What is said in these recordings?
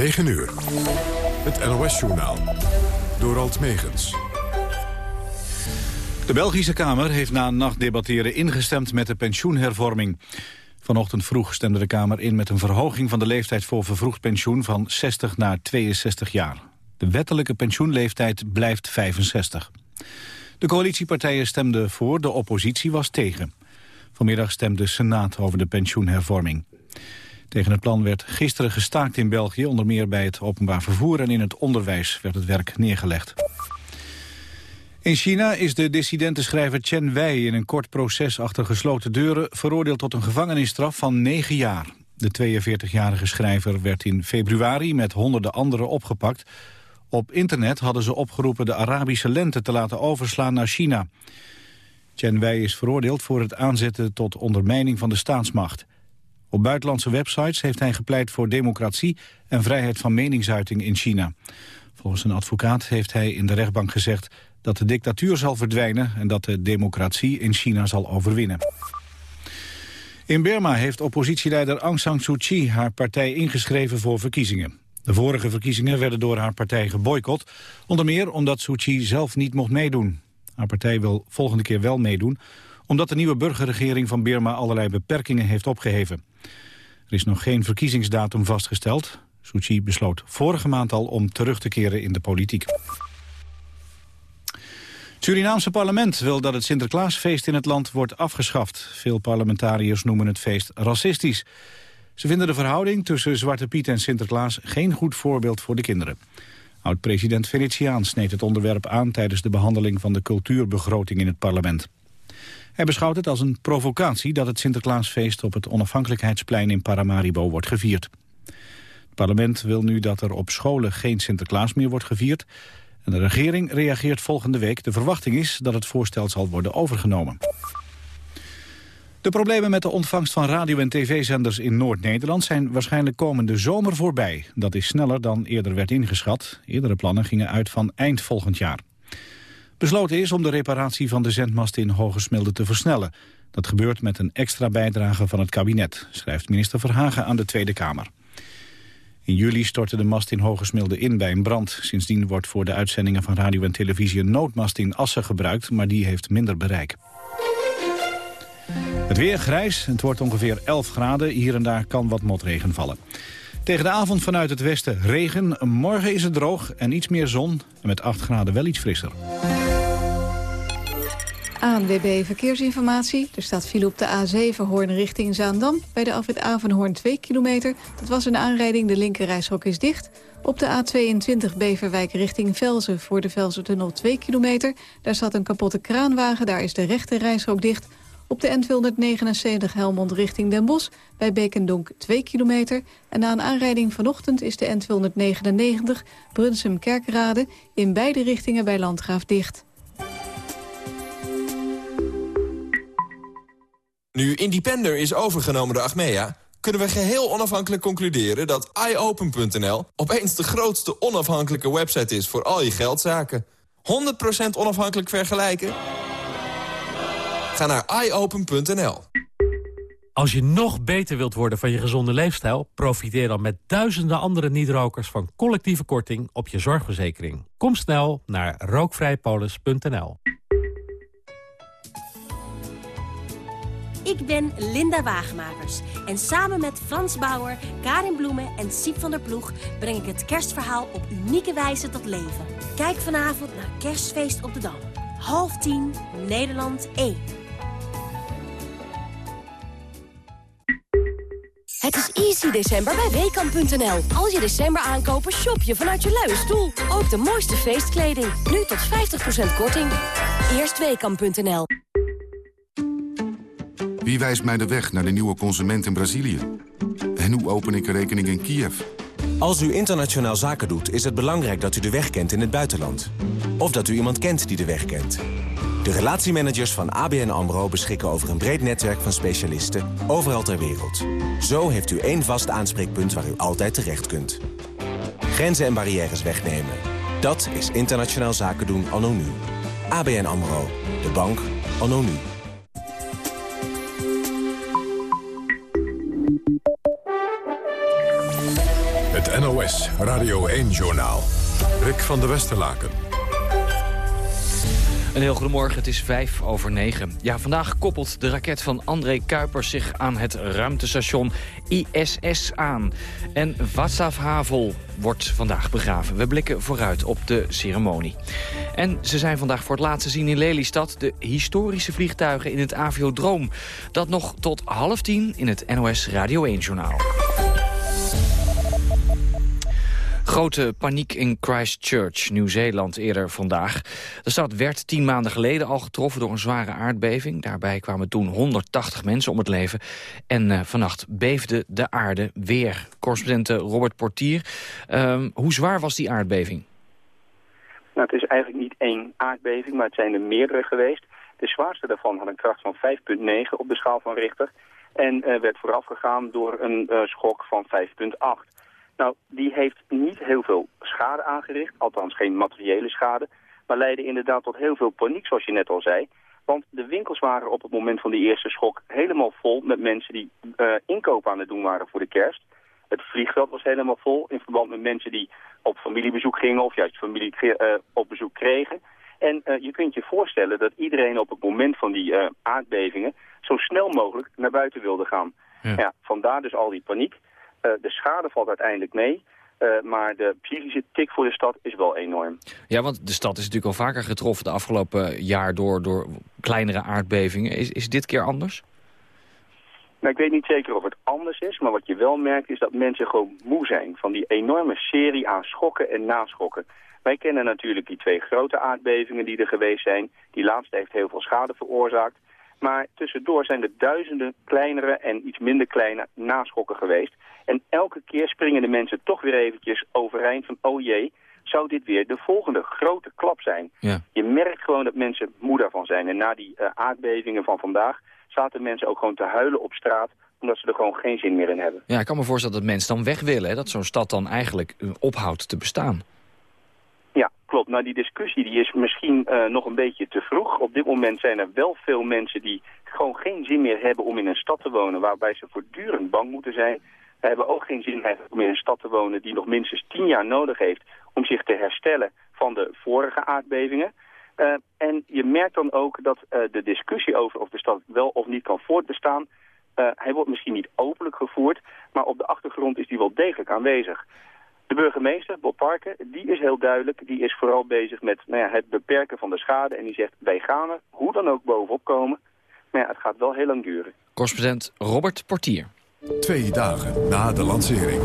9 uur. Het NOS-journaal. Door Alt Megens. De Belgische Kamer heeft na een nacht debatteren ingestemd met de pensioenhervorming. Vanochtend vroeg stemde de Kamer in met een verhoging van de leeftijd voor vervroegd pensioen van 60 naar 62 jaar. De wettelijke pensioenleeftijd blijft 65. De coalitiepartijen stemden voor, de oppositie was tegen. Vanmiddag stemde de Senaat over de pensioenhervorming. Tegen het plan werd gisteren gestaakt in België, onder meer bij het openbaar vervoer en in het onderwijs werd het werk neergelegd. In China is de dissidente schrijver Chen Wei in een kort proces achter gesloten deuren veroordeeld tot een gevangenisstraf van negen jaar. De 42-jarige schrijver werd in februari met honderden anderen opgepakt. Op internet hadden ze opgeroepen de Arabische lente te laten overslaan naar China. Chen Wei is veroordeeld voor het aanzetten tot ondermijning van de staatsmacht. Op buitenlandse websites heeft hij gepleit voor democratie en vrijheid van meningsuiting in China. Volgens een advocaat heeft hij in de rechtbank gezegd dat de dictatuur zal verdwijnen en dat de democratie in China zal overwinnen. In Burma heeft oppositieleider Aung San Suu Kyi haar partij ingeschreven voor verkiezingen. De vorige verkiezingen werden door haar partij geboycott, onder meer omdat Suu Kyi zelf niet mocht meedoen. Haar partij wil volgende keer wel meedoen, omdat de nieuwe burgerregering van Burma allerlei beperkingen heeft opgeheven. Er is nog geen verkiezingsdatum vastgesteld. Suu besloot vorige maand al om terug te keren in de politiek. Het Surinaamse parlement wil dat het Sinterklaasfeest in het land wordt afgeschaft. Veel parlementariërs noemen het feest racistisch. Ze vinden de verhouding tussen Zwarte Piet en Sinterklaas geen goed voorbeeld voor de kinderen. Oud-president Venetiaan sneed het onderwerp aan tijdens de behandeling van de cultuurbegroting in het parlement. Hij beschouwt het als een provocatie dat het Sinterklaasfeest op het onafhankelijkheidsplein in Paramaribo wordt gevierd. Het parlement wil nu dat er op scholen geen Sinterklaas meer wordt gevierd. En de regering reageert volgende week. De verwachting is dat het voorstel zal worden overgenomen. De problemen met de ontvangst van radio- en tv-zenders in Noord-Nederland zijn waarschijnlijk komende zomer voorbij. Dat is sneller dan eerder werd ingeschat. Eerdere plannen gingen uit van eind volgend jaar. Besloten is om de reparatie van de zendmast in Hogesmilde te versnellen. Dat gebeurt met een extra bijdrage van het kabinet, schrijft minister Verhagen aan de Tweede Kamer. In juli stortte de mast in Hogesmilde in bij een brand. Sindsdien wordt voor de uitzendingen van radio en televisie een noodmast in Assen gebruikt, maar die heeft minder bereik. Het weer grijs, het wordt ongeveer 11 graden. Hier en daar kan wat motregen vallen. Tegen de avond vanuit het westen regen. Morgen is het droog en iets meer zon. En met 8 graden wel iets frisser. ANWB Verkeersinformatie. Er staat file op de A7 Hoorn richting Zaandam. Bij de afrit Avenhoorn 2 kilometer. Dat was een aanrijding, de linkerrijstrook is dicht. Op de A22 Beverwijk richting Velzen voor de Velzen-tunnel 2 kilometer. Daar staat een kapotte kraanwagen, daar is de rechte rijstrook dicht. Op de N279 Helmond richting Den Bosch bij Beekendonk 2 kilometer. En na een aanrijding vanochtend is de N299 Brunsum-Kerkrade in beide richtingen bij Landgraaf dicht. Nu Independer is overgenomen door Achmea... kunnen we geheel onafhankelijk concluderen dat iOpen.nl... opeens de grootste onafhankelijke website is voor al je geldzaken. 100% onafhankelijk vergelijken? Ga naar iOpen.nl. Als je nog beter wilt worden van je gezonde leefstijl... profiteer dan met duizenden andere niet-rokers van collectieve korting op je zorgverzekering. Kom snel naar rookvrijpolis.nl. Ik ben Linda Wagemakers en samen met Frans Bauer, Karin Bloemen en Siep van der Ploeg... breng ik het kerstverhaal op unieke wijze tot leven. Kijk vanavond naar Kerstfeest op de Dam. Half tien, Nederland 1. Het is easy december bij Weekamp.nl. Als je december aankopen, shop je vanuit je luie stoel. Ook de mooiste feestkleding. Nu tot 50% korting. Eerst Weekamp.nl. Wie wijst mij de weg naar de nieuwe consument in Brazilië? En hoe open ik een rekening in Kiev? Als u internationaal zaken doet, is het belangrijk dat u de weg kent in het buitenland. Of dat u iemand kent die de weg kent. De relatiemanagers van ABN AMRO beschikken over een breed netwerk van specialisten overal ter wereld. Zo heeft u één vast aanspreekpunt waar u altijd terecht kunt. Grenzen en barrières wegnemen. Dat is internationaal zaken doen anno nu. ABN AMRO. De bank anno nu. NOS Radio 1-journaal. Rick van der Westerlaken. Een heel goedemorgen, het is vijf over negen. Ja, vandaag koppelt de raket van André Kuipers zich aan het ruimtestation ISS aan. En Václav Havel wordt vandaag begraven. We blikken vooruit op de ceremonie. En ze zijn vandaag voor het laatst te zien in Lelystad... de historische vliegtuigen in het Aviodroom. Dat nog tot half tien in het NOS Radio 1-journaal. Grote paniek in Christchurch, Nieuw-Zeeland, eerder vandaag. De stad werd tien maanden geleden al getroffen door een zware aardbeving. Daarbij kwamen toen 180 mensen om het leven. En uh, vannacht beefde de aarde weer. Correspondent Robert Portier, um, hoe zwaar was die aardbeving? Nou, het is eigenlijk niet één aardbeving, maar het zijn er meerdere geweest. De zwaarste daarvan had een kracht van 5,9 op de schaal van Richter. En uh, werd voorafgegaan door een uh, schok van 5,8. Nou, die heeft niet heel veel schade aangericht, althans geen materiële schade, maar leidde inderdaad tot heel veel paniek, zoals je net al zei. Want de winkels waren op het moment van die eerste schok helemaal vol met mensen die uh, inkopen aan het doen waren voor de kerst. Het vliegveld was helemaal vol in verband met mensen die op familiebezoek gingen of juist familie uh, op bezoek kregen. En uh, je kunt je voorstellen dat iedereen op het moment van die aardbevingen zo snel mogelijk naar buiten wilde gaan. Ja. ja vandaar dus al die paniek. Uh, de schade valt uiteindelijk mee. Uh, maar de psychische tik voor de stad is wel enorm. Ja, want de stad is natuurlijk al vaker getroffen de afgelopen jaar door, door kleinere aardbevingen. Is, is dit keer anders? Nou, ik weet niet zeker of het anders is, maar wat je wel merkt is dat mensen gewoon moe zijn van die enorme serie aan schokken en naschokken. Wij kennen natuurlijk die twee grote aardbevingen die er geweest zijn. Die laatste heeft heel veel schade veroorzaakt. Maar tussendoor zijn er duizenden kleinere en iets minder kleine naschokken geweest. En elke keer springen de mensen toch weer eventjes overeind van... oh jee, zou dit weer de volgende grote klap zijn. Ja. Je merkt gewoon dat mensen moe daarvan zijn. En na die uh, aardbevingen van vandaag zaten mensen ook gewoon te huilen op straat omdat ze er gewoon geen zin meer in hebben. Ja, ik kan me voorstellen dat mensen dan weg willen. Hè? Dat zo'n stad dan eigenlijk uh, ophoudt te bestaan. Klopt. Nou, die discussie die is misschien uh, nog een beetje te vroeg. Op dit moment zijn er wel veel mensen die gewoon geen zin meer hebben om in een stad te wonen... waarbij ze voortdurend bang moeten zijn. We hebben ook geen zin om in een stad te wonen die nog minstens tien jaar nodig heeft... om zich te herstellen van de vorige aardbevingen. Uh, en je merkt dan ook dat uh, de discussie over of de stad wel of niet kan voortbestaan... Hij wordt misschien niet openlijk gevoerd, maar op de achtergrond is die wel degelijk aanwezig. De burgemeester, Bob Parker, die is heel duidelijk. Die is vooral bezig met nou ja, het beperken van de schade. En die zegt, wij gaan er hoe dan ook bovenop komen. Maar ja, het gaat wel heel lang duren. Correspondent Robert Portier. Twee dagen na de lancering.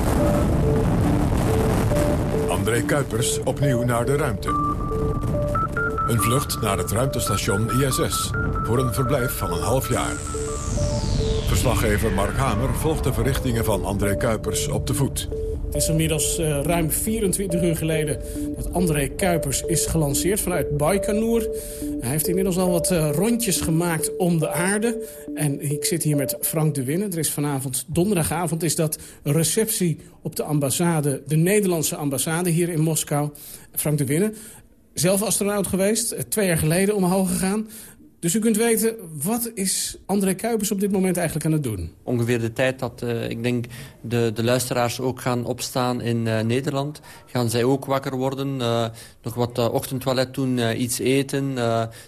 André Kuipers opnieuw naar de ruimte. Een vlucht naar het ruimtestation ISS voor een verblijf van een half jaar. Verslaggever Mark Hamer volgt de verrichtingen van André Kuipers op de voet. Het is inmiddels uh, ruim 24 uur geleden dat André Kuipers is gelanceerd vanuit Baikonur. Hij heeft inmiddels al wat uh, rondjes gemaakt om de aarde. En ik zit hier met Frank de Winne. Er is vanavond, donderdagavond, is dat receptie op de ambassade, de Nederlandse ambassade hier in Moskou. Frank de Winne, zelf astronaut geweest, uh, twee jaar geleden omhoog gegaan. Dus u kunt weten, wat is André Kuipers op dit moment eigenlijk aan het doen? Ongeveer de tijd dat, uh, ik denk, de, de luisteraars ook gaan opstaan in uh, Nederland. Gaan zij ook wakker worden, uh, nog wat ochtendtoilet doen, iets eten.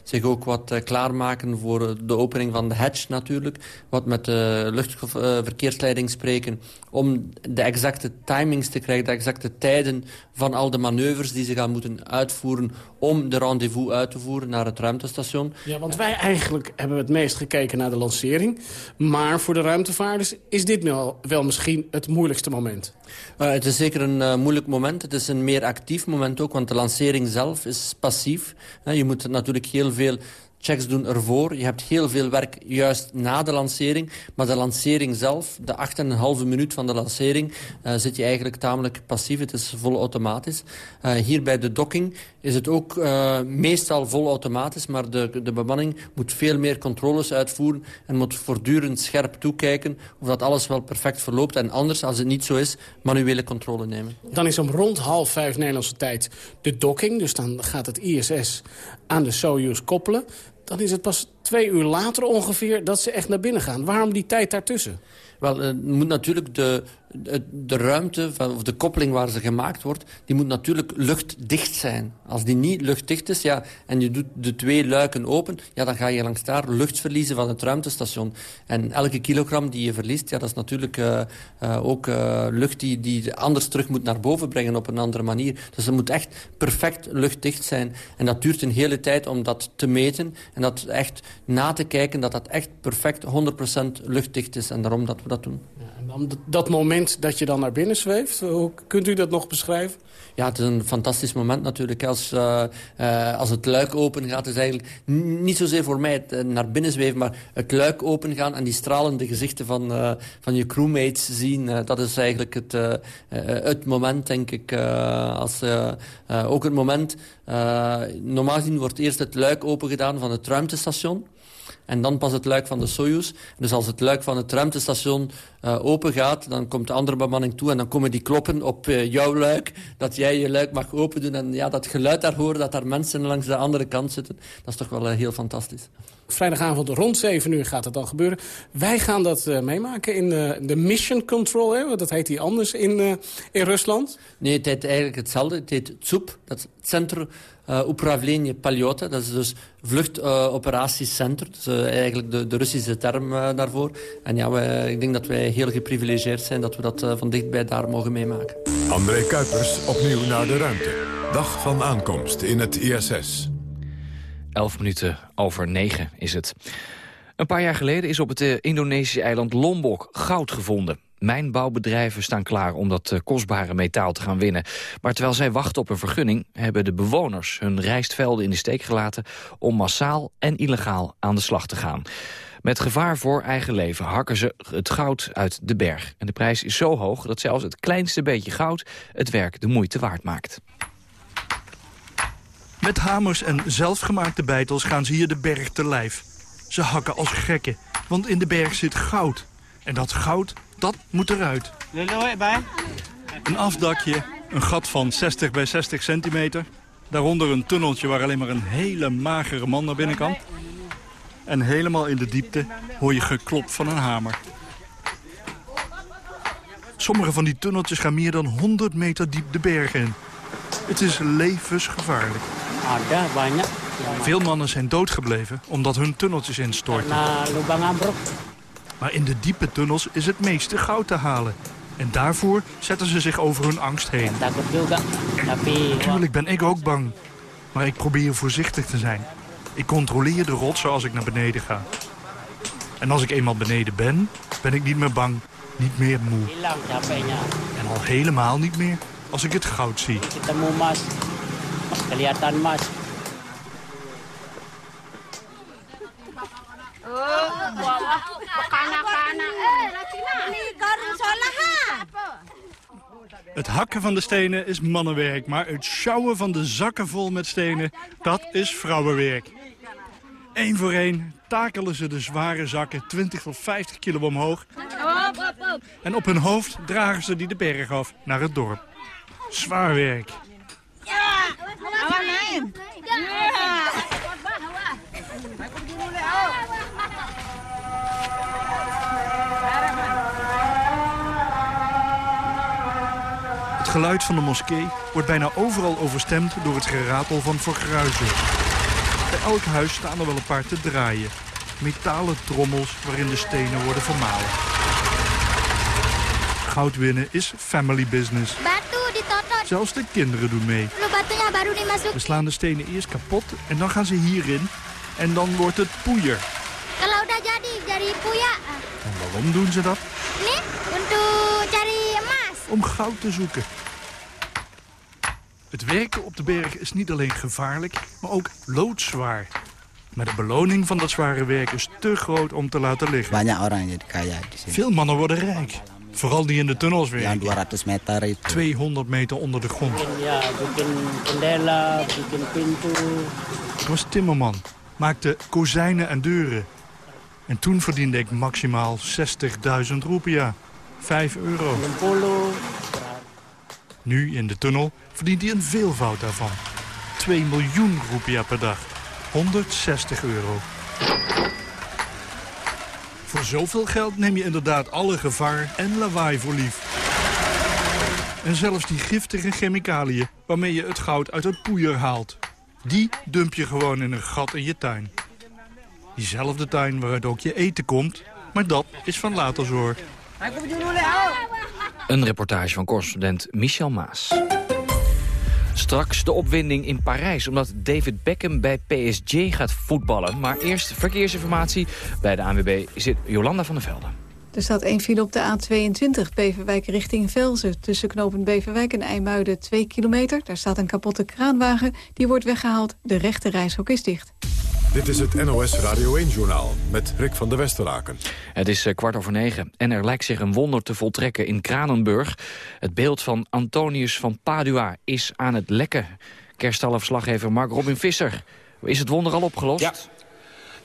zich ook wat klaarmaken voor de opening van de hatch natuurlijk. Wat met de luchtverkeersleiding spreken. Om de exacte timings te krijgen, de exacte tijden van al de manoeuvres die ze gaan moeten uitvoeren... om de rendezvous uit te voeren naar het ruimtestation. Ja, want wij eigenlijk hebben het meest gekeken naar de lancering. Maar voor de ruimtevaarders is dit wel, wel misschien het moeilijkste moment. Uh, het is zeker een uh, moeilijk moment. Het is een meer actief moment ook, want de lancering zelf is passief. Uh, je moet natuurlijk heel veel checks doen ervoor. Je hebt heel veel werk juist na de lancering. Maar de lancering zelf, de 8,5 minuut van de lancering... Uh, zit je eigenlijk tamelijk passief. Het is vol automatisch. Uh, hier bij de docking is het ook uh, meestal vol automatisch. Maar de, de bemanning moet veel meer controles uitvoeren... en moet voortdurend scherp toekijken of dat alles wel perfect verloopt. En anders, als het niet zo is, manuele controle nemen. Dan is om rond half vijf Nederlandse tijd de docking. Dus dan gaat het ISS aan de Soyuz koppelen dan is het pas twee uur later ongeveer dat ze echt naar binnen gaan. Waarom die tijd daartussen? Wel, het moet natuurlijk de de ruimte of de koppeling waar ze gemaakt wordt... die moet natuurlijk luchtdicht zijn. Als die niet luchtdicht is ja, en je doet de twee luiken open... Ja, dan ga je langs daar lucht verliezen van het ruimtestation. En elke kilogram die je verliest, ja, dat is natuurlijk uh, uh, ook uh, lucht... Die, die anders terug moet naar boven brengen op een andere manier. Dus het moet echt perfect luchtdicht zijn. En dat duurt een hele tijd om dat te meten... en dat echt na te kijken dat dat echt perfect 100% luchtdicht is. En daarom dat we dat doen. Dat moment dat je dan naar binnen zweeft, hoe kunt u dat nog beschrijven? Ja, het is een fantastisch moment natuurlijk. Als, uh, uh, als het luik open gaat, is eigenlijk niet zozeer voor mij het uh, naar binnen zweven, maar het luik open gaan en die stralende gezichten van, van je crewmates zien. dat is eigenlijk het, het moment, denk ik. als, ook het moment, normaal gezien wordt eerst het luik open gedaan van het ruimtestation. En dan pas het luik van de Soyuz. Dus als het luik van het ruimtestation uh, open gaat, dan komt de andere bemanning toe en dan komen die kloppen op uh, jouw luik, dat jij je luik mag open doen. En ja, dat geluid daar horen, dat daar mensen langs de andere kant zitten, dat is toch wel uh, heel fantastisch. Vrijdagavond rond 7 uur gaat het dan gebeuren. Wij gaan dat meemaken in de Mission Control, hè? dat heet die anders in, in Rusland. Nee, het heet eigenlijk hetzelfde. Het heet ZUP, dat is het Centrum uh, Upravlenie Paljota. Dat is dus vluchtoperatiecentrum. Uh, dat is uh, eigenlijk de, de, Russische term daarvoor. En ja, wij, ik denk dat wij heel geprivilegeerd zijn dat we dat van dichtbij daar mogen meemaken. André Kuipers opnieuw naar de ruimte. Dag van aankomst in het ISS. Elf minuten over negen is het. Een paar jaar geleden is op het Indonesische eiland Lombok goud gevonden. Mijnbouwbedrijven staan klaar om dat eh, kostbare metaal te gaan winnen. Maar terwijl zij wachten op een vergunning... hebben de bewoners hun rijstvelden in de steek gelaten... om massaal en illegaal aan de slag te gaan. Met gevaar voor eigen leven hakken ze het goud uit de berg. En de prijs is zo hoog dat zelfs het kleinste beetje goud... het werk de moeite waard maakt. Met hamers en zelfgemaakte beitels gaan ze hier de berg te lijf. Ze hakken als gekken, want in de berg zit goud. En dat goud dat moet eruit. Een afdakje, een gat van 60 bij 60 centimeter. Daaronder een tunneltje waar alleen maar een hele magere man naar binnen kan. En helemaal in de diepte hoor je geklop van een hamer. Sommige van die tunneltjes gaan meer dan 100 meter diep de bergen in. Het is levensgevaarlijk. Veel mannen zijn doodgebleven omdat hun tunneltjes instorten. Maar in de diepe tunnels is het meeste goud te halen. En daarvoor zetten ze zich over hun angst heen. Natuurlijk ben ik ook bang. Maar ik probeer voorzichtig te zijn. Ik controleer de rotsen als ik naar beneden ga. En als ik eenmaal beneden ben, ben ik niet meer bang. Niet meer moe. En al helemaal niet meer als ik het goud zie. Het hakken van de stenen is mannenwerk, maar het sjouwen van de zakken vol met stenen, dat is vrouwenwerk. Eén voor één takelen ze de zware zakken 20 tot 50 kilo omhoog. En op hun hoofd dragen ze die de berg af naar het dorp. Zwaar werk. Het geluid van de moskee wordt bijna overal overstemd door het geratel van vergruizen. Bij elk huis staan er wel een paar te draaien. Metalen trommels waarin de stenen worden vermalen. Goud winnen is family business. Zelfs de kinderen doen mee. We slaan de stenen eerst kapot en dan gaan ze hierin. En dan wordt het poeier. En waarom doen ze dat? Om goud te zoeken. Het werken op de berg is niet alleen gevaarlijk, maar ook loodzwaar. Maar de beloning van dat zware werk is te groot om te laten liggen. Veel mannen worden rijk. Vooral die in de tunnels werken. 200 meter 200 meter onder de grond. Ik was timmerman. Maakte kozijnen en deuren. En toen verdiende ik maximaal 60.000 roepia. 5 euro. Nu in de tunnel verdient hij een veelvoud daarvan. 2 miljoen roepia per dag. 160 euro. Voor zoveel geld neem je inderdaad alle gevaar en lawaai voor lief. En zelfs die giftige chemicaliën waarmee je het goud uit het poeier haalt. Die dump je gewoon in een gat in je tuin. Diezelfde tuin waaruit ook je eten komt, maar dat is van later zorg. Een reportage van correspondent Michel Maas. Straks de opwinding in Parijs, omdat David Beckham bij PSG gaat voetballen. Maar eerst verkeersinformatie. Bij de ANWB zit Jolanda van der Velde. Er staat één file op de A22 Beverwijk richting Velzen. Tussen knopen Beverwijk en IJmuiden 2 kilometer. Daar staat een kapotte kraanwagen. Die wordt weggehaald. De rechte reishok is dicht. Dit is het NOS Radio 1-journaal met Rick van der Westeraken. Het is eh, kwart over negen en er lijkt zich een wonder te voltrekken in Kranenburg. Het beeld van Antonius van Padua is aan het lekken. Kerstallenverslaggever Mark Robin Visser. Is het wonder al opgelost? Ja.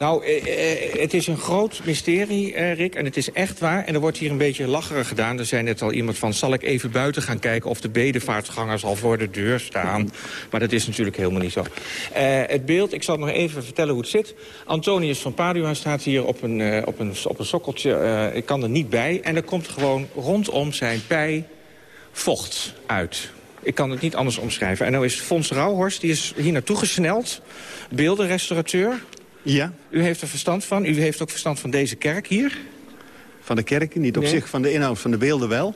Nou, eh, eh, het is een groot mysterie, eh, Rick, en het is echt waar. En er wordt hier een beetje lacherig gedaan. Er zei net al iemand van, zal ik even buiten gaan kijken... of de bedevaartsgangers al voor de deur staan? Maar dat is natuurlijk helemaal niet zo. Het beeld, ik zal nog even vertellen hoe het zit. Antonius van Padua staat hier op een, op een, op een sokkeltje. Ik kan er niet bij. En er komt gewoon rondom zijn pij vocht uit. Ik kan het niet anders omschrijven. En nou is Fons Rauhorst, die is hier naartoe gesneld. Beeldenrestaurateur. Ja. U heeft er verstand van. U heeft ook verstand van deze kerk hier. Van de kerk, niet op Nee. zich van de inhoud van de beelden wel.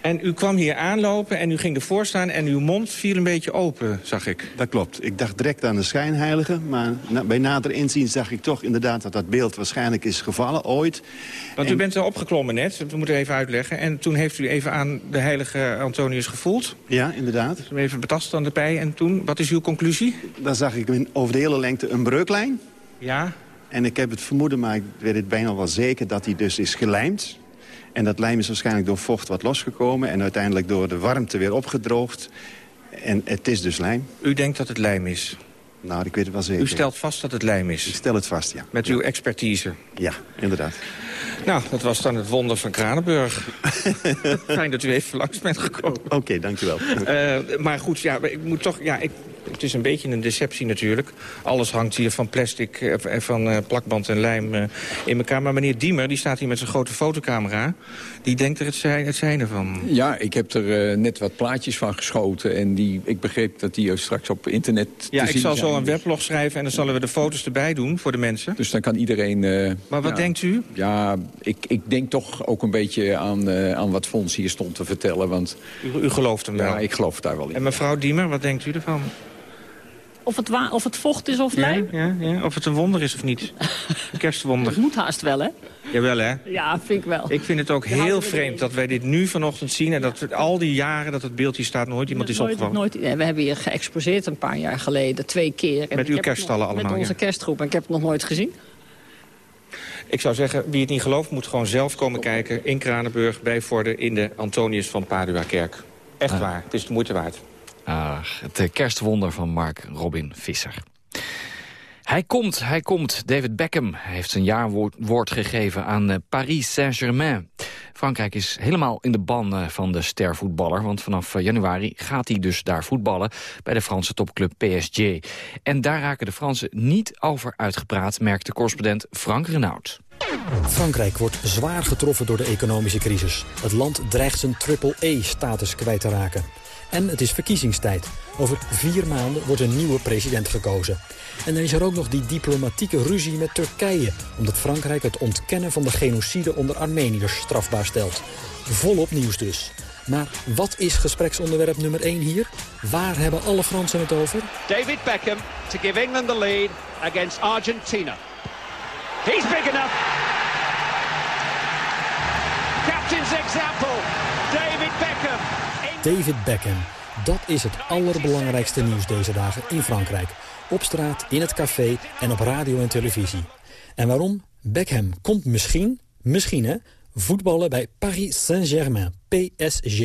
En u kwam hier aanlopen en u ging ervoor staan... en uw mond viel een beetje open, zag ik. Dat klopt. Ik dacht direct aan de schijnheilige. Maar na- bij nader inzien zag ik toch inderdaad dat dat beeld waarschijnlijk is gevallen ooit. Want u bent er opgeklommen net, we moeten even uitleggen. En toen heeft u even aan de heilige Antonius gevoeld. Ja, inderdaad. Even betast aan de pij. En toen, wat is uw conclusie? Dan zag ik over de hele lengte een breuklijn. Ja. En ik heb het vermoeden, maar ik weet het bijna wel zeker... dat hij dus is gelijmd. En dat lijm is waarschijnlijk door vocht wat losgekomen... en uiteindelijk door de warmte weer opgedroogd. En het is dus lijm. U denkt dat het lijm is? Nou, ik weet het wel zeker. U stelt vast dat het lijm is? Ik stel het vast, ja. Met uw expertise? Ja, inderdaad. Nou, dat was dan het wonder van Kranenburg. Fijn dat u even langs bent gekomen. Oké, dankjewel. Eh, maar goed, ja, ik moet toch... Ja, ik, het is een beetje een deceptie natuurlijk. Alles hangt hier van plastic, eh, van eh, plakband en lijm eh, in elkaar. Maar meneer Diemer, die staat hier met zijn grote fotocamera. Die denkt er het zijn, het zijn ervan. Ja, ik heb er eh, net wat plaatjes van geschoten. En die, ik begreep dat die straks op internet Ja, te ik zien zal zijn. zo een weblog schrijven en dan zullen we de foto's erbij doen voor de mensen. Dus dan kan iedereen... eh, Maar wat ja, denkt u? Ja, ik, ik denk toch ook een beetje aan, eh, aan wat Fons hier stond te vertellen. Want, U, u gelooft hem wel? Ja, ik geloof daar wel in. En mevrouw Diemer, wat denkt u ervan? Of het, wa- of het vocht is of Ja, lijm? ja, ja. Of het een wonder is of niet. Een kerstwonder. Dat moet haast wel, hè? Jawel, hè? Ja, vind ik wel. Ik vind het ook heel vreemd dat wij dit nu vanochtend zien... en dat we al die jaren dat het beeld hier staat nooit iemand is nooit, opgevallen. nooit, ja, we hebben hier geëxposeerd een paar jaar geleden, twee keer. En Met uw het kerststallen nog- allemaal, Met onze ja. kerstgroep. En ik heb het nog nooit gezien. Ik zou zeggen, wie het niet gelooft moet gewoon zelf komen kijken... in Kranenburg, bij Vorden, in de Antonius van Padua-kerk. Echt Ah. waar, het is de moeite waard. Het eh, kerstwonder van Mark Robin Visser. Hij komt, hij komt. David Beckham heeft zijn jaarwoord woord gegeven aan eh, Paris Saint-Germain. Frankrijk is helemaal in de ban eh, van de stervoetballer... want vanaf januari gaat hij dus daar voetballen... bij de Franse topclub PSG. En daar raken de Fransen niet over uitgepraat... merkte correspondent Frank Renaud. Frankrijk wordt zwaar getroffen door de economische crisis. Het land dreigt zijn triple-E-status kwijt te raken. En het is verkiezingstijd. Over vier maanden wordt een nieuwe president gekozen. En dan is er ook nog die diplomatieke ruzie met Turkije... omdat Frankrijk het ontkennen van de genocide onder Armeniërs strafbaar stelt. Volop nieuws dus. Maar wat is gespreksonderwerp nummer 1 hier? Waar hebben alle Fransen het over? David Beckham to give England the lead against Argentina. He's big enough. David Beckham. Dat is het allerbelangrijkste nieuws deze dagen in Frankrijk. Op straat, in het café en op radio en televisie. En waarom? Beckham komt misschien, misschien hè, voetballen bij Paris Saint-Germain, PSG.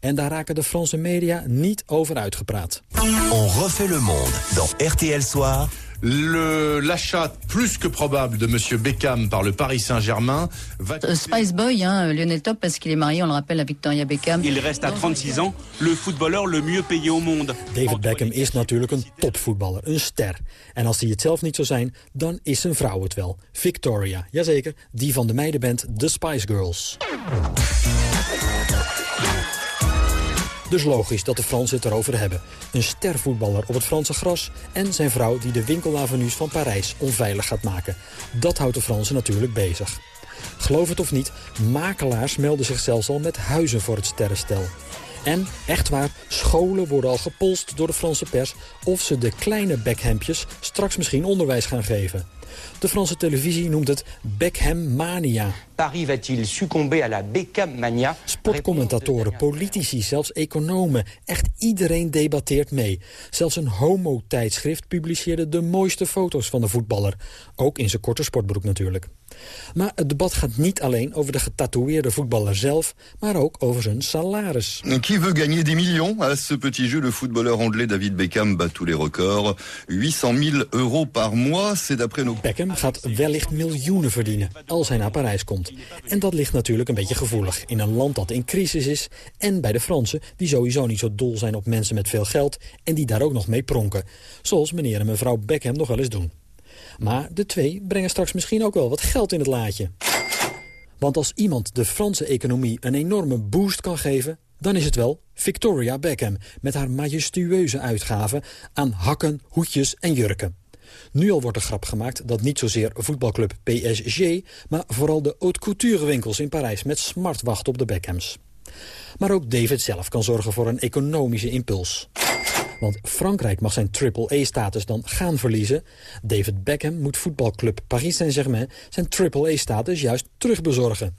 En daar raken de Franse media niet over uitgepraat. On refait le monde dans RTL Soir. Le- L'achat plus que probable de M. Beckham par le Paris Saint-Germain va... Euh, Spice Boy, hein, Lionel Top, parce qu'il est marié, on le rappelle, à Victoria Beckham. Il reste à 36 ans le footballeur le mieux payé au monde. David Beckham is natuurlijk een topvoetballer, een ster. En als hij het zelf niet zou zijn, dan is zijn vrouw het wel. Victoria, jazeker, die van de meidenband The Spice Girls. Dus logisch dat de Fransen het erover hebben. Een stervoetballer op het Franse gras en zijn vrouw die de winkelavenues van Parijs onveilig gaat maken. Dat houdt de Fransen natuurlijk bezig. Geloof het of niet, makelaars melden zich zelfs al met huizen voor het sterrenstel. En, echt waar, scholen worden al gepolst door de Franse pers... of ze de kleine Beckhempjes straks misschien onderwijs gaan geven. De Franse televisie noemt het Beckham-mania. Paris va-t-il succomber à la Beckham-mania Sportcommentatoren, politici, zelfs economen. Echt iedereen debatteert mee. Zelfs een homo-tijdschrift publiceerde de mooiste foto's van de voetballer. Ook in zijn korte sportbroek natuurlijk. Maar het debat gaat niet alleen over de getatoeëerde voetballer zelf... maar ook over zijn salaris. Qui veut gagner des millions à ce petit jeu? Le footballeur anglais David Beckham bat tous les records. 800 000 euros par mois, c'est d'après nos... Beckham gaat wellicht miljoenen verdienen als hij naar Parijs komt. En dat ligt natuurlijk een beetje gevoelig in een land dat in crisis is... en bij de Fransen, die sowieso niet zo dol zijn op mensen met veel geld... en die daar ook nog mee pronken. Zoals meneer en mevrouw Beckham nog wel eens doen. Maar de twee brengen straks misschien ook wel wat geld in het laadje. Want als iemand de Franse economie een enorme boost kan geven... dan is het wel Victoria Beckham met haar majestueuze uitgaven... aan hakken, hoedjes en jurken. Nu al wordt er grap gemaakt dat niet zozeer voetbalclub PSG... maar vooral de haute couture winkels in Parijs met smart wachten op de Beckhams. Maar ook David zelf kan zorgen voor een economische impuls. Want Frankrijk mag zijn triple-A-status dan gaan verliezen. David Beckham moet voetbalclub Paris Saint-Germain zijn triple-A-status juist terugbezorgen.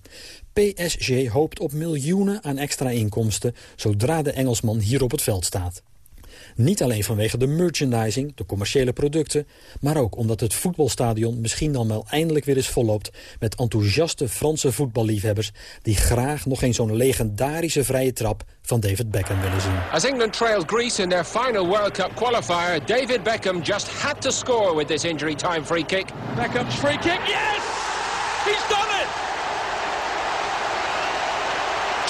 PSG hoopt op miljoenen aan extra inkomsten zodra de Engelsman hier op het veld staat. Niet alleen vanwege de merchandising, de commerciële producten... maar ook omdat het voetbalstadion misschien dan wel eindelijk weer eens volloopt... met enthousiaste Franse voetballiefhebbers... die graag nog eens zo'n legendarische vrije trap van David Beckham willen zien. As England trailed Greece in their final World Cup qualifier... David Beckham just had to score with this injury time free kick. Beckham's free kick, yes! He's done it!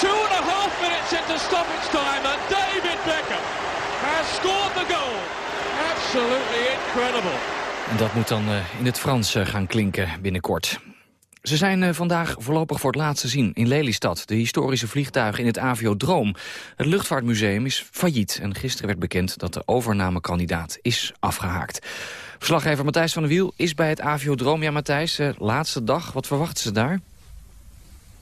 Two and a half minutes into stoppage time and David Beckham has scored the goal. Absolutely incredible. En dat moet dan uh, in het Frans uh, gaan klinken binnenkort. Ze zijn uh, vandaag voorlopig voor het laatst te zien in Lelystad. De historische vliegtuigen in het Aviodroom. Het luchtvaartmuseum is failliet. En gisteren werd bekend dat de overnamekandidaat is afgehaakt. Verslaggever Matthijs van der Wiel is bij het Aviodroom. Ja, Matthijs, laatste dag. Wat verwachten ze daar?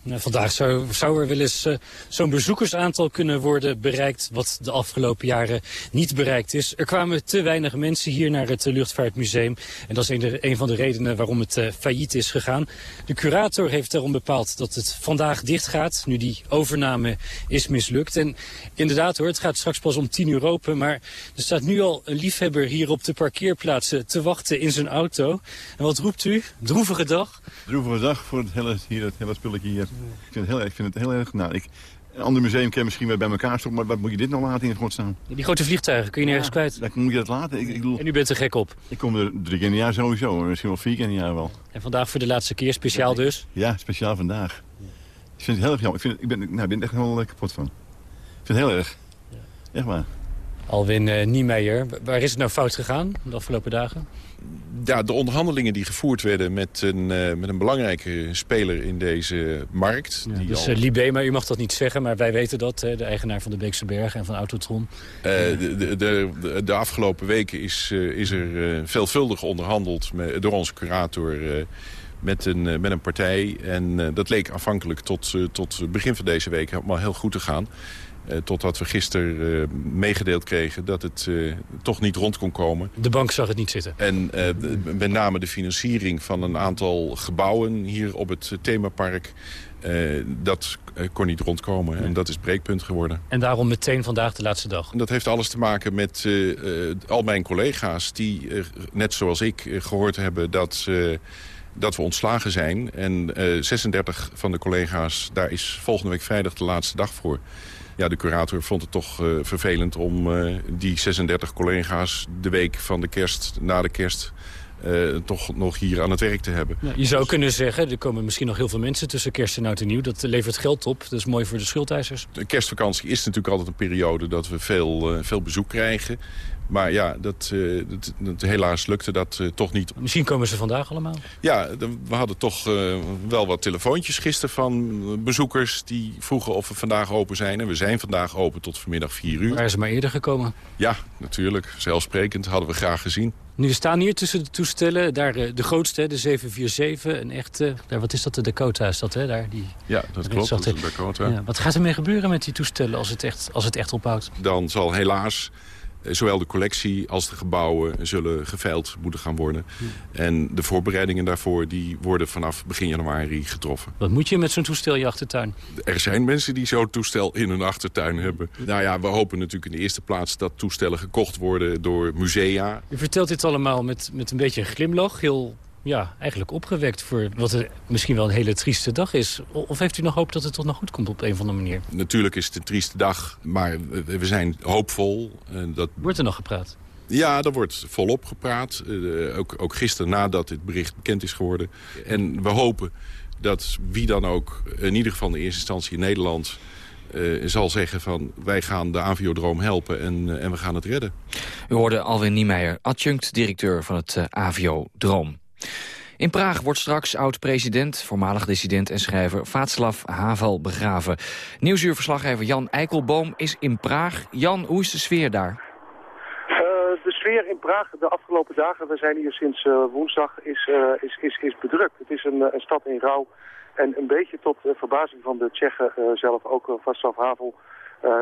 Vandaag zou, zou er wel eens uh, zo'n bezoekersaantal kunnen worden bereikt... wat de afgelopen jaren niet bereikt is. Er kwamen te weinig mensen hier naar het Luchtvaartmuseum. En dat is een, van de redenen waarom het uh, failliet is gegaan. De curator heeft daarom bepaald dat het vandaag dicht gaat... nu die overname is mislukt. En inderdaad hoor, het gaat straks pas om tien uur open... maar er staat nu al een liefhebber hier op de parkeerplaatsen te wachten in zijn auto. En wat roept u? Droevige dag? Droevige dag voor het hele, hier, het hele spulletje hier. Ik vind het heel, ik vind het heel erg... Nou, ik, een ander museum kan misschien weer bij elkaar stoppen, maar wat moet je dit nou laten in staan? Die grote vliegtuigen, kun je nergens ja, kwijt? Dan moet je dat laten. Ik, ik bedoel, en u bent er gek op? Ik kom er drie keer in jaar sowieso, misschien wel vier keer in jaar wel. En vandaag voor de laatste keer, speciaal dus? Ja, speciaal vandaag. Ik vind het heel erg jammer. Ik, vind, ik, ben, nou, ik ben er echt helemaal kapot van. Ik vind het heel erg. Ja. Echt waar. Alwin uh, Niemeyer, waar is het nou fout gegaan de afgelopen dagen? Ja, de onderhandelingen die gevoerd werden met een, uh, met een belangrijke speler in deze markt. Ja, die dus al... uh, Libé, je mag dat niet zeggen, maar wij weten dat. Hè, de eigenaar van de Beekse Bergen en van Autotron. de, de, de, de, afgelopen weken is, is er veelvuldig onderhandeld met, door onze curator met een, met een partij. En dat leek afhankelijk tot, tot begin van deze week helemaal heel goed te gaan. Uh, totdat we gisteren uh, meegedeeld kregen dat het uh, toch niet rond kon komen. De bank zag het niet zitten. En met name de financiering van een aantal gebouwen hier op het themapark... dat kon niet rondkomen en dat is breekpunt geworden. En daarom meteen vandaag de laatste dag? En dat heeft alles te maken met al mijn collega's die, net zoals ik, gehoord hebben dat dat we ontslagen zijn. En uh, 36 van de collega's, daar is volgende week vrijdag de laatste dag voor. Ja, de curator vond het toch uh, vervelend om uh, die 36 collega's de week van de kerst, na de kerst... Uh, toch nog hier aan het werk te hebben. Ja, je zou kunnen zeggen, er komen misschien nog heel veel mensen tussen kerst en oud en nieuw. Dat levert geld op, dat is mooi voor de schuldeisers. De kerstvakantie is natuurlijk altijd een periode dat we veel, veel bezoek krijgen. Maar ja, dat, eh, dat, dat helaas lukte dat eh, toch niet. Misschien komen ze vandaag allemaal. Ja, we hadden toch eh, wel wat telefoontjes gisteren van bezoekers... die vroegen of we vandaag open zijn. En we zijn vandaag open tot vanmiddag 4 uur. Waren ze maar eerder gekomen? Ja, natuurlijk. Zelfsprekend hadden we graag gezien. Nu staan hier tussen de toestellen, daar de grootste, de 747, een echte, daar, wat is dat, de Dakota is dat, hè? Daar, die, ja, dat klopt, dat is de Dakota. Ja, wat gaat ermee gebeuren met die toestellen als het echt, als het echt ophoudt? Dan zal helaas zowel de collectie als de gebouwen zullen geveild moeten gaan worden. En de voorbereidingen daarvoor die worden vanaf begin januari getroffen. Wat moet je met zo'n toestel in je achtertuin? Er zijn mensen die zo'n toestel in hun achtertuin hebben. Nou ja, we hopen natuurlijk in de eerste plaats dat toestellen gekocht worden door musea. Je vertelt dit allemaal met, met een beetje een glimlach, heel ja, eigenlijk opgewekt voor wat er misschien wel een hele trieste dag is. Of heeft u nog hoop dat het toch nog goed komt op een of andere manier? Natuurlijk is het een trieste dag, maar we zijn hoopvol. Dat... Wordt er nog gepraat? Ja, er wordt volop gepraat. Uh, ook, ook gisteren nadat dit bericht bekend is geworden. En we hopen dat wie dan ook, in ieder geval in de eerste instantie in Nederland... Uh, zal zeggen van wij gaan de Aviodroom helpen en, uh, en we gaan het redden. U hoorde Alwin Niemeyer, adjunct-directeur van het uh, Aviodroom. In Praag wordt straks oud-president, voormalig dissident en schrijver Václav Havel begraven. Nieuwsuurverslaggever Jan Eikelboom is in Praag. Jan, hoe is de sfeer daar? Uh, de sfeer in Praag de afgelopen dagen, we zijn hier sinds uh, woensdag, is, uh, is, is, is bedrukt. Het is een, een stad in rouw en een beetje tot verbazing van de Tsjechen zelf ook Václav Havel...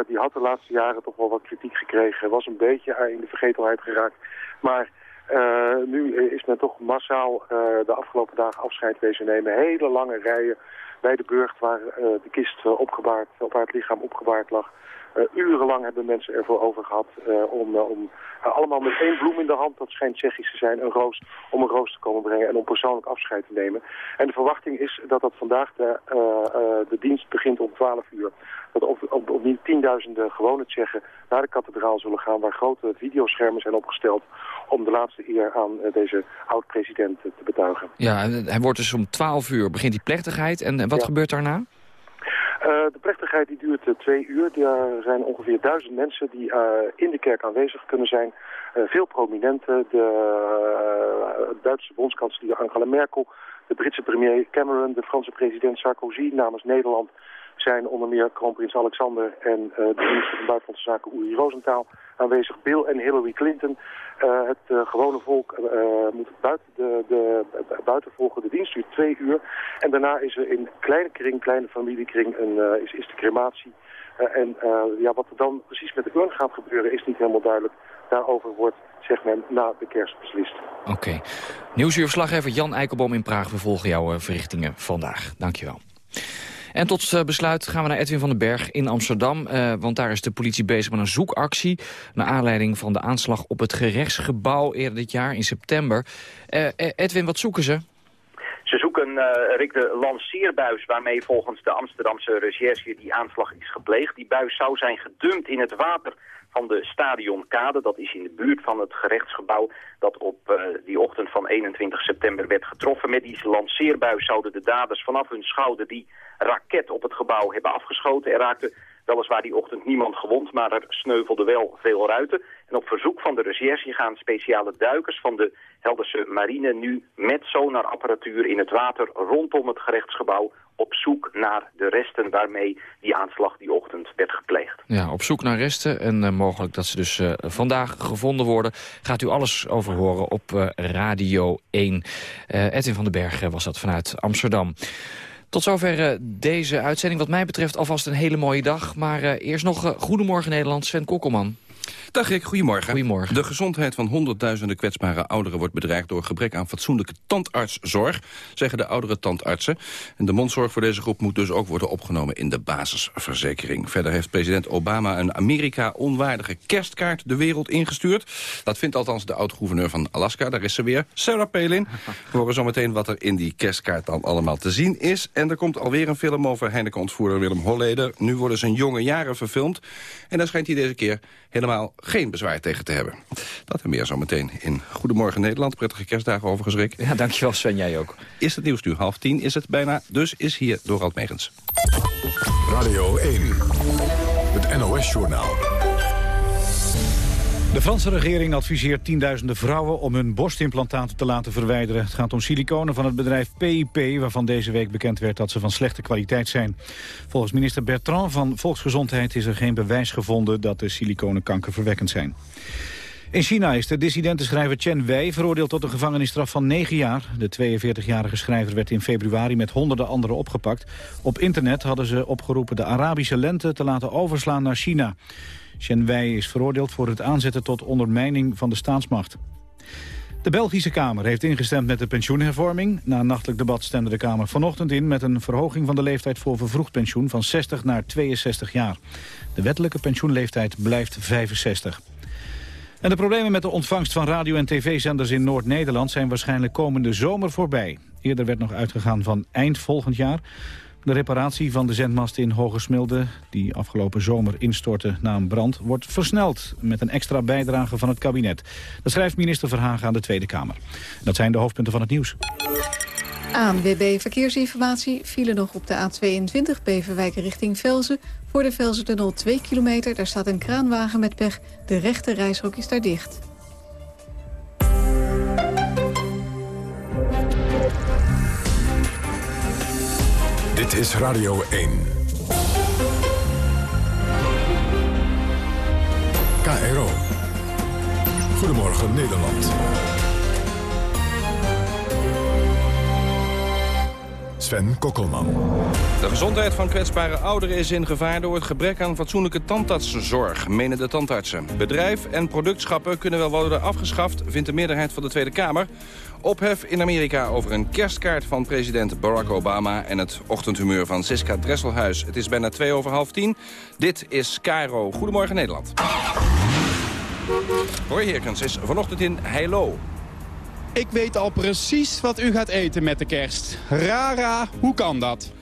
die had de laatste jaren toch wel wat kritiek gekregen. Was een beetje in de vergetelheid geraakt. Maar uh, nu is men toch massaal uh, de afgelopen dagen afscheid wezen nemen. Hele lange rijen bij de burcht waar uh, de kist opgebaard, op het lichaam opgebaard lag. Urenlang hebben mensen ervoor over gehad om, om allemaal met één bloem in de hand, dat schijnt Tsjechisch te zijn, een roos, om een roos te komen brengen en om persoonlijk afscheid te nemen. En de verwachting is dat dat vandaag de, de dienst begint om 12 uur. Dat op, opnieuw tienduizenden gewone Tsjechen naar de kathedraal zullen gaan waar grote videoschermen zijn opgesteld om de laatste eer aan deze oud-president te betuigen. Ja, hij wordt dus om 12 uur begint die plechtigheid. En wat ja. gebeurt daarna? Uh, de plechtigheid die duurt uh, twee uur. Er zijn ongeveer duizend mensen die in de kerk aanwezig kunnen zijn. veel prominenten, de Duitse bondskanselier Angela Merkel, de Britse premier Cameron, de Franse president Sarkozy namens Nederland zijn onder meer kroonprins Alexander en uh, de minister van Buitenlandse Zaken Uri Rosenthal aanwezig. Bill en Hillary Clinton. Uh, het uh, gewone volk moet buiten, de, de, volgen. De dienst duurt twee uur. En daarna is er in kleine kring, kleine familiekring, een, is, is de crematie. en ja, wat er dan precies met de urn gaat gebeuren is niet helemaal duidelijk. Daarover wordt, zegt men, na de kerst beslist. Oké. Okay. Nieuwsuurverslaggever Jan Eikelboom in Praag. We volgen jouw verrichtingen vandaag. Dankjewel. En tot uh, besluit gaan we naar Edwin van den Berg in Amsterdam. Uh, want daar is de politie bezig met een zoekactie... naar aanleiding van de aanslag op het gerechtsgebouw eerder dit jaar in september. Uh, Edwin, wat zoeken ze? Ze zoeken, uh, de lanceerbuis waarmee volgens de Amsterdamse recherche die aanslag is gepleegd. Die buis zou zijn gedumpt in het water van de stadionkade. Dat is in de buurt van het gerechtsgebouw dat op uh, die ochtend van 21 september werd getroffen. Met die lanceerbuis zouden de daders vanaf hun schouder die raket op het gebouw hebben afgeschoten. Er raakte weliswaar die ochtend niemand gewond, maar er sneuvelden wel veel ruiten. En op verzoek van de recherche gaan speciale duikers van de Helderse marine nu met sonarapparatuur in het water rondom het gerechtsgebouw op zoek naar de resten waarmee die aanslag die ochtend werd gepleegd. Ja, op zoek naar resten en uh, mogelijk dat ze dus uh, vandaag gevonden worden. Gaat u alles over horen op uh, Radio 1. Edwin van den Berg was dat vanuit Amsterdam. Tot zover deze uitzending. Wat mij betreft alvast een hele mooie dag. Maar eerst nog Goedemorgen Nederland, Sven Kokkelman. Dag Rick, goedemorgen. Goedemorgen. De gezondheid van honderdduizenden kwetsbare ouderen wordt bedreigd door gebrek aan fatsoenlijke tandartszorg, zeggen de oudere tandartsen. En de mondzorg voor deze groep moet dus ook worden opgenomen in de basisverzekering. Verder heeft president Obama een Amerika-onwaardige kerstkaart de wereld ingestuurd. Dat vindt althans de oud-gouverneur van Alaska, daar is ze weer, Sarah Palin. We horen zometeen wat er in die kerstkaart dan allemaal te zien is. En er komt alweer een film over Heineken-ontvoerder Willem Holleder. Nu worden zijn jonge jaren verfilmd. En daar schijnt hij deze keer helemaal geen bezwaar tegen te hebben. Dat en meer zometeen in Goedemorgen Nederland. Prettige kerstdagen overigens, Rick. Ja, dankjewel Sven, jij ook. Is het nieuws nu half tien, is het bijna. Dus is hier Dorald Megens. Radio 1, het NOS-journaal. De Franse regering adviseert tienduizenden vrouwen om hun borstimplantaten te laten verwijderen. Het gaat om siliconen van het bedrijf PIP, waarvan deze week bekend werd dat ze van slechte kwaliteit zijn. Volgens minister Bertrand van Volksgezondheid is er geen bewijs gevonden dat de siliconen kankerverwekkend zijn. In China is de dissidente schrijver Chen Wei veroordeeld tot een gevangenisstraf van 9 jaar. De 42-jarige schrijver werd in februari met honderden anderen opgepakt. Op internet hadden ze opgeroepen de Arabische lente te laten overslaan naar China. Chen Wei is veroordeeld voor het aanzetten tot ondermijning van de staatsmacht. De Belgische Kamer heeft ingestemd met de pensioenhervorming. Na een nachtelijk debat stemde de Kamer vanochtend in... met een verhoging van de leeftijd voor vervroegd pensioen van 60 naar 62 jaar. De wettelijke pensioenleeftijd blijft 65. En de problemen met de ontvangst van radio- en tv-zenders in Noord-Nederland... zijn waarschijnlijk komende zomer voorbij. Eerder werd nog uitgegaan van eind volgend jaar. De reparatie van de zendmast in Hogesmilde, die afgelopen zomer instortte na een brand, wordt versneld met een extra bijdrage van het kabinet. Dat schrijft minister Verhagen aan de Tweede Kamer. Dat zijn de hoofdpunten van het nieuws. ANWB Verkeersinformatie vielen nog op de A22 Beverwijk richting Velzen. Voor de Velzen-tunnel 2 kilometer, daar staat een kraanwagen met pech. De rechte reishok is daar dicht. Dit is Radio 1. KRO. Goedemorgen Nederland. Sven Kokkelman. De gezondheid van kwetsbare ouderen is in gevaar door het gebrek aan fatsoenlijke tandartszorg, menen de tandartsen. Bedrijf en productschappen kunnen wel worden afgeschaft, vindt de meerderheid van de Tweede Kamer. Ophef in Amerika over een kerstkaart van president Barack Obama... en het ochtendhumeur van Siska Dresselhuis. Het is bijna twee over half tien. Dit is Cairo. Goedemorgen Nederland. Roy Heerkens is vanochtend in Heilo. Ik weet al precies wat u gaat eten met de kerst. Rara, hoe kan dat?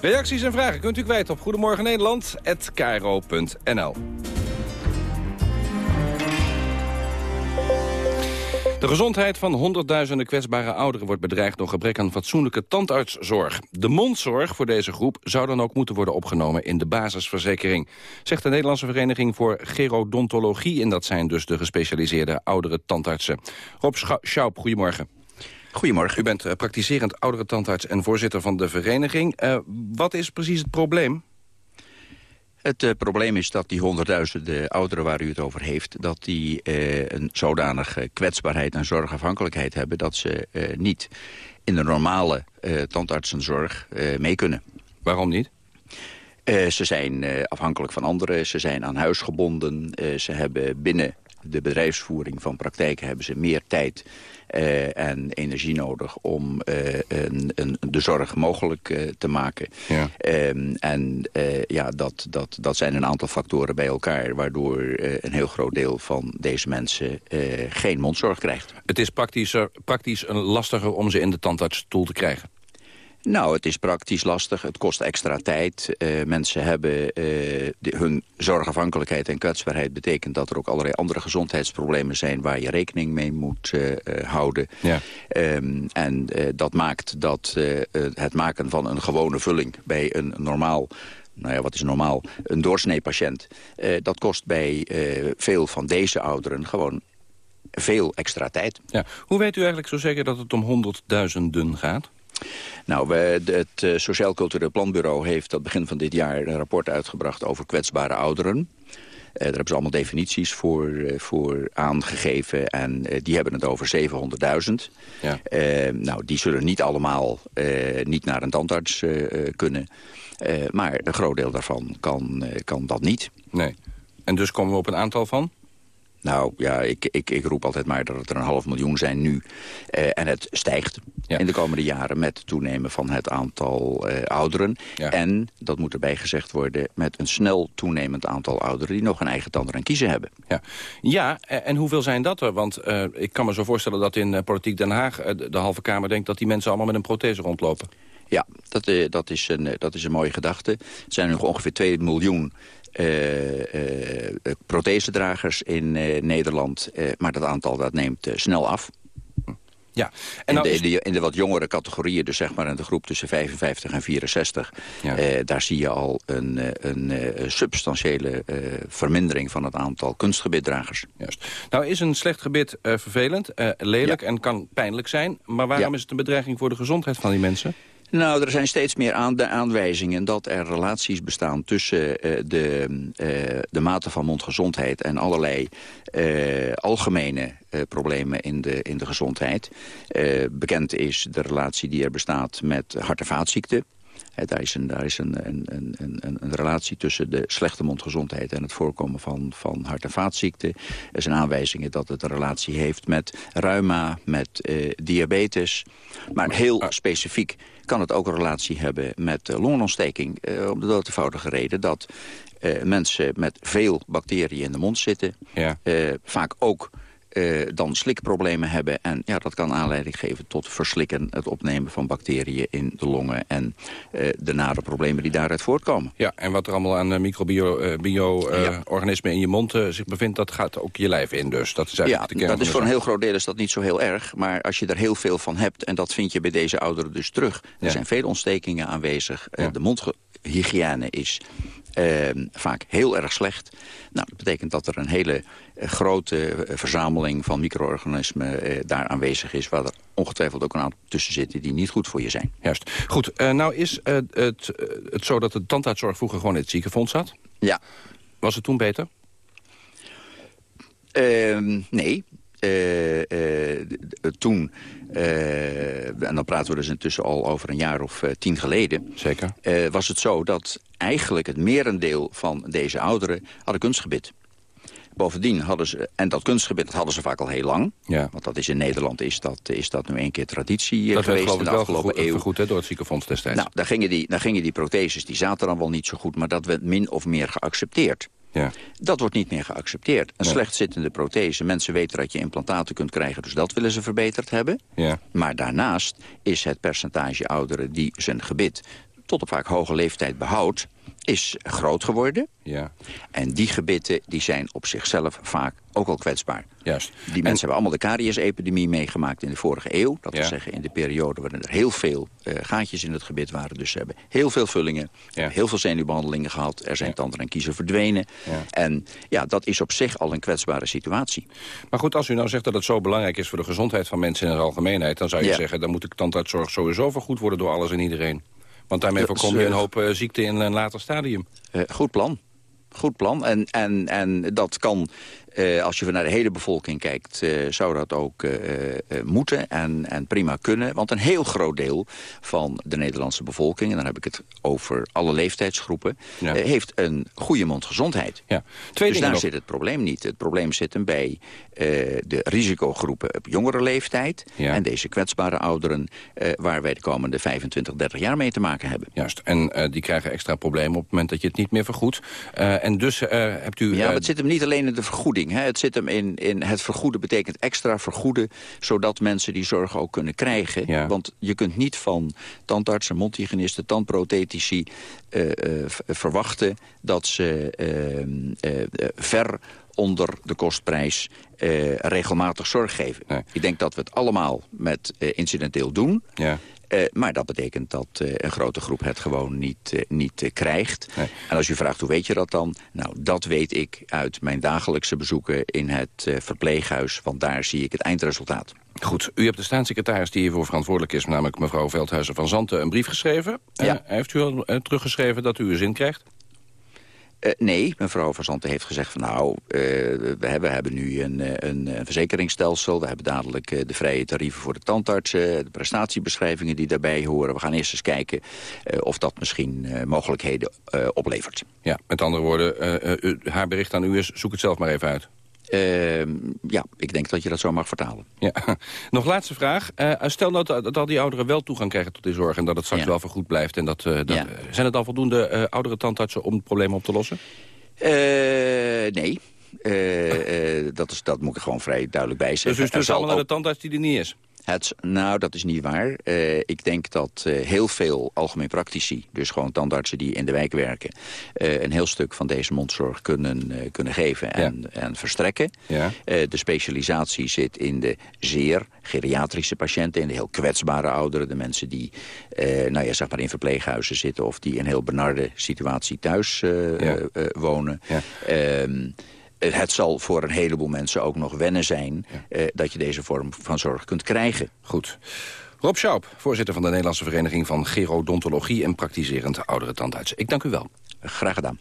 Reacties en vragen kunt u kwijt op Goedemorgen. De gezondheid van honderdduizenden kwetsbare ouderen wordt bedreigd door gebrek aan fatsoenlijke tandartszorg. De mondzorg voor deze groep zou dan ook moeten worden opgenomen in de basisverzekering, zegt de Nederlandse Vereniging voor Gerodontologie en dat zijn dus de gespecialiseerde oudere tandartsen. Rob Schaub, goedemorgen. Goedemorgen. U bent uh, praktiserend oudere tandarts en voorzitter van de vereniging. Uh, wat is precies het probleem? Het uh, probleem is dat die honderdduizenden ouderen waar u het over heeft... dat die uh, een zodanige kwetsbaarheid en zorgafhankelijkheid hebben... dat ze uh, niet in de normale tandartsenzorg mee kunnen. Waarom niet? ze zijn afhankelijk van anderen, ze zijn aan huis gebonden... ze hebben binnen de bedrijfsvoering van praktijken hebben ze meer tijd uh, en energie nodig om uh, een, een, de zorg mogelijk uh, te maken. Ja. Um, en ja, dat, dat, dat zijn een aantal factoren bij elkaar... waardoor een heel groot deel van deze mensen geen mondzorg krijgt. Het is praktischer, praktisch lastiger om ze in de tandartsstoel te krijgen. Nou, het is praktisch lastig. Het kost extra tijd. Uh, mensen hebben uh, de, hun zorgafhankelijkheid en kwetsbaarheid... betekent dat er ook allerlei andere gezondheidsproblemen zijn... waar je rekening mee moet uh, houden. Ja. Um, en dat maakt dat het maken van een gewone vulling... bij een normaal nou ja, wat is normaal, een doorsneepatiënt... Dat kost bij veel van deze ouderen gewoon veel extra tijd. Ja. Hoe weet u eigenlijk zo zeker dat het om honderdduizenden gaat? Nou, we, het uh, Sociaal Cultureel Planbureau heeft dat begin van dit jaar een rapport uitgebracht over kwetsbare ouderen. Uh, daar hebben ze allemaal definities voor, uh, voor aangegeven. En die hebben het over 700.000. Ja. nou, die zullen niet allemaal niet naar een tandarts kunnen. maar een groot deel daarvan kan, kan dat niet. Nee. En dus komen we op een aantal van? Nou ja, ik, ik, ik roep altijd maar dat het er een half miljoen zijn nu. Uh, en het stijgt ja. in de komende jaren met het toenemen van het aantal uh, ouderen. Ja. En, dat moet erbij gezegd worden, met een snel toenemend aantal ouderen... die nog een eigen tanden en kiezen hebben. Ja, ja en hoeveel zijn dat er? Want uh, ik kan me zo voorstellen dat in Politiek Den Haag... de halve Kamer denkt dat die mensen allemaal met een prothese rondlopen. Ja, dat, dat, is een, dat is een mooie gedachte. Er zijn nu ongeveer 2 miljoen prothesedragers in Nederland. maar dat aantal dat neemt snel af. Ja. En in, de, in, de, in, de, wat jongere categorieën, dus zeg maar in de groep tussen 55 en 64... Eh, daar zie je al een, een, een substantiële vermindering van het aantal kunstgebitdragers. Juist. Nou is een slecht gebit vervelend, lelijk en kan pijnlijk zijn. Maar waarom is het een bedreiging voor de gezondheid van die mensen? Nou, er zijn steeds meer aan de aanwijzingen dat er relaties bestaan tussen uh, de, uh, de mate van mondgezondheid en allerlei uh, algemene problemen in de, in de gezondheid. bekend is de relatie die er bestaat met hart- en vaatziekten. daar is, een, daar is een, een, een, een, een relatie tussen de slechte mondgezondheid... en het voorkomen van, van hart- en vaatziekten. Er zijn aanwijzingen dat het een relatie heeft met reuma, met diabetes. Maar heel specifiek kan het ook een relatie hebben met uh, longontsteking. Uh, om de doodvoudige reden dat uh, mensen met veel bacteriën in de mond zitten. Ja. vaak ook dan slikproblemen hebben. En ja, dat kan aanleiding geven tot verslikken, het opnemen van bacteriën in de longen... en de nare problemen die daaruit voortkomen. Ja, en wat er allemaal aan microbio-organismen in je mond zich bevindt... dat gaat ook je lijf in dus. Dat is eigenlijk ja, de kern dat is voor een heel groot deel is dat niet zo heel erg. Maar als je er heel veel van hebt, en dat vind je bij deze ouderen dus terug... er zijn veel ontstekingen aanwezig. Ja. De mondhygiëne is uh, vaak heel erg slecht. Nou, dat betekent dat er een hele uh, grote uh, verzameling van micro-organismen daar aanwezig is... waar er ongetwijfeld ook een aantal tussen zitten die niet goed voor je zijn. Juist. Goed, nou is het, het zo dat de tandartszorg vroeger gewoon in het ziekenfonds zat? Ja. Was het toen beter? Ehm, nee. Toen uh, en dan praten we dus intussen al over een jaar of tien geleden... Zeker. Was het zo dat eigenlijk het merendeel van deze ouderen hadden kunstgebit. Bovendien hadden ze, en dat kunstgebit dat hadden ze vaak al heel lang. Ja. Want dat is in Nederland is dat, is dat nu één keer traditie dat geweest in de afgelopen wel eeuw. goed hè, door het ziekenfonds destijds. Nou, daar gingen, die, daar gingen die protheses, die zaten dan wel niet zo goed... maar dat werd min of meer geaccepteerd. Ja. Dat wordt niet meer geaccepteerd. Een Nee. slecht zittende prothese. Mensen weten dat je implantaten kunt krijgen, dus dat willen ze verbeterd hebben. Ja. Maar daarnaast is het percentage ouderen die zijn gebit tot op vaak hoge leeftijd behoudt, is groot geworden. Ja. En die gebitten die zijn op zichzelf vaak ook al kwetsbaar. Juist. Die mensen hebben allemaal de cariësepidemie meegemaakt in de vorige eeuw. Dat wil zeggen in de periode waarin er heel veel eh, gaatjes in het gebit waren. Dus ze hebben heel veel vullingen, heel veel zenuwbehandelingen gehad. Er zijn tanden en kiezen verdwenen. En ja, dat is op zich al een kwetsbare situatie. Maar goed, als u nou zegt dat het zo belangrijk is voor de gezondheid van mensen in de algemeenheid... dan zou je zeggen, dan moet de tandartszorg sowieso vergoed worden door alles en iedereen. Want daarmee voorkom je een eh, hoop eh, ziekte in een later stadium. Eh, goed plan. Goed plan. En, en, en dat kan, eh, als je naar de hele bevolking kijkt... eh, zou dat ook eh, moeten en, en prima kunnen. Want een heel groot deel van de Nederlandse bevolking... en dan heb ik het over alle leeftijdsgroepen... Ja. heeft een goede mondgezondheid. Ja. Twee dus daar nog. zit het probleem niet. Het probleem zit hem bij de risicogroepen op jongere leeftijd... Ja. en deze kwetsbare ouderen... waar wij de komende 25, 30 jaar mee te maken hebben. Juist. En die krijgen extra problemen op het moment dat je het niet meer vergoedt. En dus hebt u... Ja, maar het zit hem niet alleen in de vergoeding. Hè. Het zit hem in, in het vergoeden betekent extra vergoeden... zodat mensen die zorg ook kunnen krijgen. Ja. Want je kunt niet van tandartsen, mondhygiënisten, tandprothetici... eh, eh, verwachten dat ze eh, ver onder de kostprijs regelmatig zorg geven. Ik denk dat we het allemaal met incidenteel doen... Ja. Eh, maar dat betekent dat eh, een grote groep het gewoon niet, eh, niet krijgt. En als u vraagt hoe weet je dat dan? Nou, dat weet ik uit mijn dagelijkse bezoeken in het verpleeghuis. Want daar zie ik het eindresultaat. Goed, u hebt de staatssecretaris die hiervoor verantwoordelijk is... namelijk mevrouw Veldhuizen van Zanten, een brief geschreven. Ja. Heeft u al teruggeschreven dat u uw zin krijgt? Eh, nee, mevrouw Van Zanten heeft gezegd van nou, eh, we, hebben, nu een, eh, een, een verzekeringsstelsel. We hebben dadelijk de vrije tarieven voor de tandartsen, de prestatiebeschrijvingen die daarbij horen. We gaan eerst eens kijken of dat misschien mogelijkheden oplevert. Ja, met andere woorden, haar bericht aan u is... zoek het zelf maar even uit. Ehm, ja, ik denk dat je dat zo mag vertalen. Ja. Nog laatste vraag. Eh, stel nou dat, dat al die ouderen wel toegang krijgen tot die zorg... en dat het straks Ja. wel vergoed blijft. En dat, eh, dat, Ja. Zijn het dan voldoende eh, oudere tandartsen om het probleem op te lossen? Nee. Dat, is, dat moet ik gewoon vrij duidelijk bij Dus zeggen. u stuurt Er zal allemaal naar de tandarts die er niet is? Het, nou, dat is niet waar. Uh, ik denk dat uh, heel veel algemeen praktici, dus gewoon tandartsen die in de wijk werken... Uh, een heel stuk van deze mondzorg kunnen, kunnen geven en, ja. en verstrekken. Ja. de specialisatie zit in de zeer geriatrische patiënten... in de heel kwetsbare ouderen, de mensen die nou ja, zeg maar in verpleeghuizen zitten... of die in een heel benarde situatie thuis ja. wonen. Ehm, het zal voor een heleboel mensen ook nog wennen zijn... Ja. dat je deze vorm van zorg kunt krijgen. Goed. Rob Schaup, voorzitter van de Nederlandse Vereniging van Gerodontologie... en praktiserend oudere tandarts. Ik dank u wel. Graag gedaan.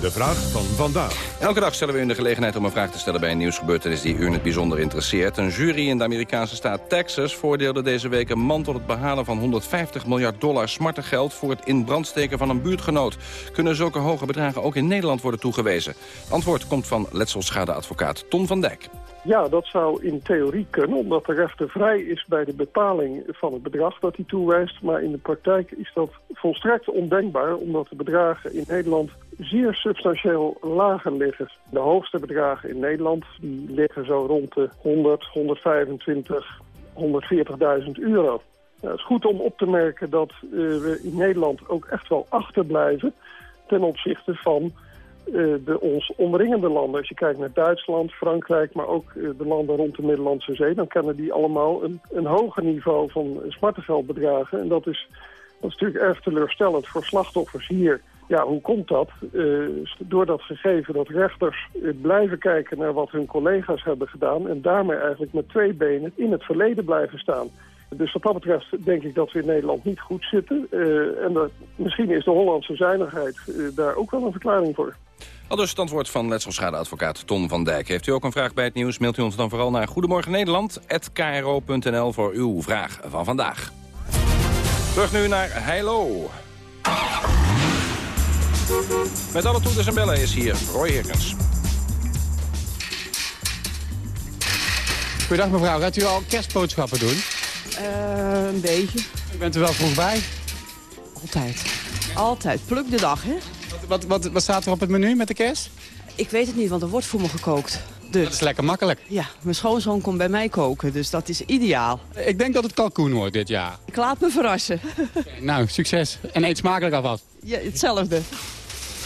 De vraag van vandaag. Elke dag stellen we u de gelegenheid om een vraag te stellen bij een nieuwsgebeurtenis die u in het bijzonder interesseert. Een jury in de Amerikaanse staat Texas voordeelde deze week een man tot het behalen van 150 miljard dollar smartengeld voor het in brand steken van een buurtgenoot. Kunnen zulke hoge bedragen ook in Nederland worden toegewezen? Antwoord komt van letselschadeadvocaat Ton van Dijk. Ja, dat zou in theorie kunnen, omdat de rechter vrij is bij de betaling van het bedrag dat hij toewijst. Maar in de praktijk is dat volstrekt ondenkbaar, omdat de bedragen in Nederland zeer substantieel lager liggen. De hoogste bedragen in Nederland die liggen zo rond de 100, 125, 140.000 euro. Nou, het is goed om op te merken dat uh, we in Nederland ook echt wel achterblijven ten opzichte van de ons omringende landen. Als je kijkt naar Duitsland, Frankrijk, maar ook uh, de landen rond de Middellandse Zee... dan kennen die allemaal een, een hoger niveau van smartengeldbedragen. En dat is, dat is natuurlijk erg teleurstellend voor slachtoffers hier... Ja, hoe komt dat? Uh, door dat gegeven dat rechters blijven kijken naar wat hun collega's hebben gedaan... en daarmee eigenlijk met twee benen in het verleden blijven staan. Dus wat dat betreft denk ik dat we in Nederland niet goed zitten. Uh, en dat, misschien is de Hollandse zuinigheid uh, daar ook wel een verklaring voor. Al dus het antwoord van letselschadeadvocaat Ton van Dijk. Heeft u ook een vraag bij het nieuws, mailt u ons dan vooral naar Goedemorgen Nederland@kro.nl voor uw vraag van vandaag. Terug nu naar Heilo. Met alle toeters en bellen is hier Roy Herkens. Goedendag mevrouw, gaat u al kerstboodschappen doen? Uh, een beetje. U bent er wel vroeg bij? Altijd. Altijd. Pluk de dag, hè? Wat, wat, wat staat er op het menu met de kerst? Ik weet het niet, want er wordt voor me gekookt. Dus. Dat is lekker makkelijk. Ja, mijn schoonzoon komt bij mij koken, dus dat is ideaal. Ik denk dat het kalkoen wordt dit jaar. Ik laat me verrassen. Nou, succes. En eet smakelijk alvast. Ja, hetzelfde.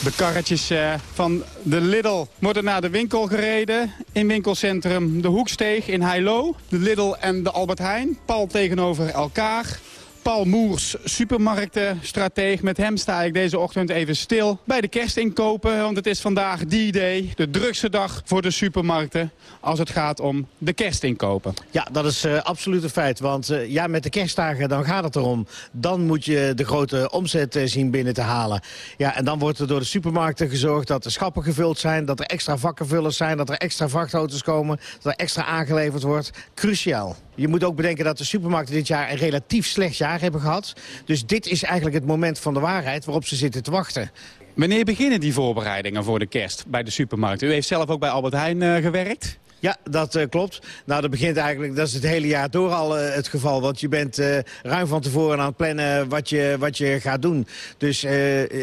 De karretjes uh, van de Lidl worden naar de winkel gereden. In winkelcentrum De Hoeksteeg in Heilo. De Lidl en de Albert Heijn, pal tegenover elkaar. Paul Moers, supermarktenstrateeg. Met hem sta ik deze ochtend even stil bij de kerstinkopen. Want het is vandaag D-Day, de drukste dag voor de supermarkten... als het gaat om de kerstinkopen. Ja, dat is uh, absoluut een feit. Want uh, ja, met de kerstdagen dan gaat het erom. Dan moet je de grote omzet uh, zien binnen te halen. Ja, en dan wordt er door de supermarkten gezorgd dat de schappen gevuld zijn... dat er extra vakkenvullers zijn, dat er extra vrachtauto's komen... dat er extra aangeleverd wordt. Cruciaal. Je moet ook bedenken dat de supermarkten dit jaar een relatief slecht jaar hebben gehad. Dus dit is eigenlijk het moment van de waarheid waarop ze zitten te wachten. Wanneer beginnen die voorbereidingen voor de kerst bij de supermarkt? U heeft zelf ook bij Albert Heijn uh, gewerkt? Ja, dat uh, klopt. Nou, dat begint eigenlijk, dat is het hele jaar door al uh, het geval. Want je bent uh, ruim van tevoren aan het plannen wat je, wat je gaat doen. Dus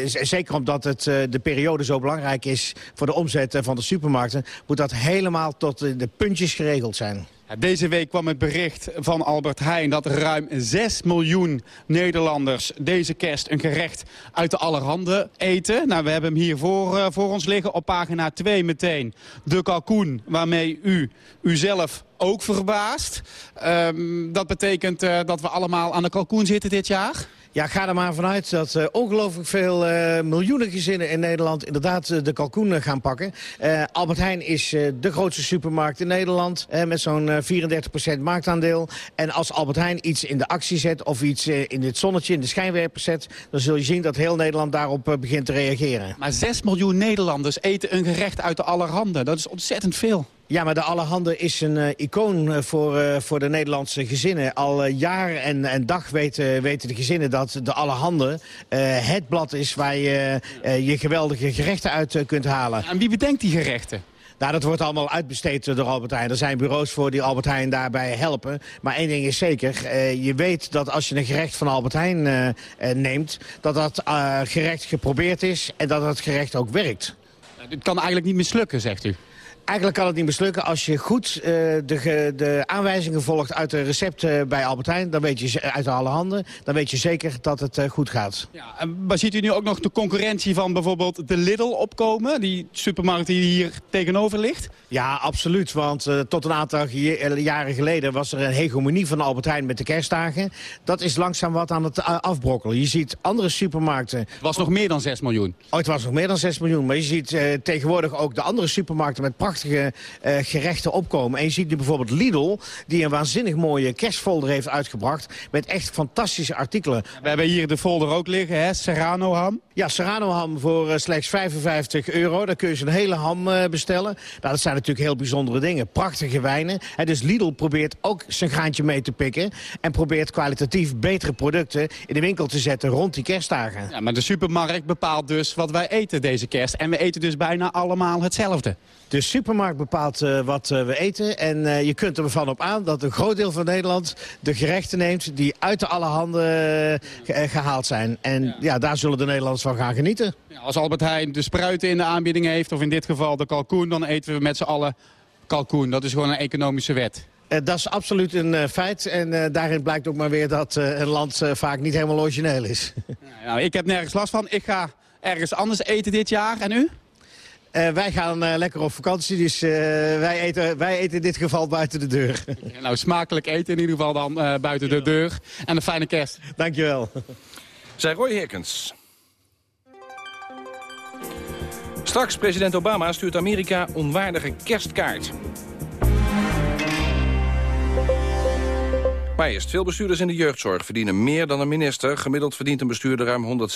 zeker omdat het, de periode zo belangrijk is voor de omzet van de supermarkten... moet dat helemaal tot de puntjes geregeld zijn. Deze week kwam het bericht van Albert Heijn dat ruim 6 miljoen Nederlanders deze kerst een gerecht uit de allerhande eten. Nou, we hebben hem hier voor, uh, voor ons liggen op pagina 2 meteen. De kalkoen waarmee u uzelf ook verbaast. Um, dat betekent uh, dat we allemaal aan de kalkoen zitten dit jaar? Ja, ga er maar vanuit dat uh, ongelooflijk veel uh, miljoenen gezinnen in Nederland inderdaad uh, de kalkoen gaan pakken. Albert Heijn is de grootste supermarkt in Nederland met zo'n 34% marktaandeel. En als Albert Heijn iets in de actie zet of iets in het zonnetje, in de schijnwerper zet... dan zul je zien dat heel Nederland daarop begint te reageren. Maar 6 miljoen Nederlanders eten een gerecht uit de allerhande. Dat is ontzettend veel. Ja, maar de Allerhande is een uh, icoon uh, voor, uh, voor de Nederlandse gezinnen. Al jaar en, en dag weten, weten de gezinnen dat de Allerhande het blad is... waar je je geweldige gerechten uit kunt halen. En wie bedenkt die gerechten? Nou, dat wordt allemaal uitbesteed door Albert Heijn. Er zijn bureaus voor die Albert Heijn daarbij helpen. Maar één ding is zeker. Uh, je weet dat als je een gerecht van Albert Heijn uh, uh, neemt... dat dat gerecht geprobeerd is en dat het gerecht ook werkt. Dit kan eigenlijk niet mislukken, zegt u. Eigenlijk kan het niet mislukken. Als je goed uh, de, de, aanwijzingen volgt uit de recepten bij Albert Heijn... dan weet je uit alle handen, dan weet je zeker dat het uh, goed gaat. Ja, maar ziet u nu ook nog de concurrentie van bijvoorbeeld de Lidl opkomen? Die supermarkt die hier tegenover ligt? Ja, absoluut. Want uh, tot een aantal jaren geleden was er een hegemonie van Albert Heijn met de kerstdagen. Dat is langzaam wat aan het afbrokkelen. Je ziet andere supermarkten... Het was nog meer dan 6 miljoen. Oh, het was nog meer dan 6 miljoen. Maar je ziet tegenwoordig ook de andere supermarkten met prachtige uh, gerechten opkomen. En je ziet nu bijvoorbeeld Lidl, die een waanzinnig mooie kerstfolder heeft uitgebracht... met echt fantastische artikelen. We hebben hier de folder ook liggen, hè? Serrano ham. Ja, Serrano ham voor uh, slechts 55 euro. Daar kun je zo'n hele ham uh, bestellen. Nou, dat zijn natuurlijk heel bijzondere dingen. Prachtige wijnen. En dus Lidl probeert ook zijn graantje mee te pikken... en probeert kwalitatief betere producten in de winkel te zetten rond die kerstdagen. Ja, maar de supermarkt bepaalt dus wat wij eten deze kerst. En we eten dus bijna allemaal hetzelfde. De supermarkt bepaalt uh, wat uh, we eten. En uh, je kunt er van op aan dat een groot deel van Nederland de gerechten neemt... die uit de alle handen gehaald zijn. En ja. ja. daar zullen de Nederlanders van gaan genieten. Ja, als Albert Heijn de spruiten in de aanbieding heeft... of in dit geval de kalkoen, dan eten we met z'n allen kalkoen. Dat is gewoon een economische wet. Uh, dat is absoluut een uh, feit. En uh, daarin blijkt ook maar weer dat een land vaak niet helemaal origineel is. nou, ik heb nergens last van. Ik ga ergens anders eten dit jaar. En u? Uh, wij gaan uh, lekker op vakantie, dus uh, wij, eten, wij eten in dit geval buiten de deur. nou, smakelijk eten in ieder geval dan buiten de deur. En een fijne kerst. Dankjewel. Zij Roy Herkens. Straks, president Obama stuurt Amerika onwaardige kerstkaart. Veel bestuurders in de jeugdzorg verdienen meer dan een minister. Gemiddeld verdient een bestuurder ruim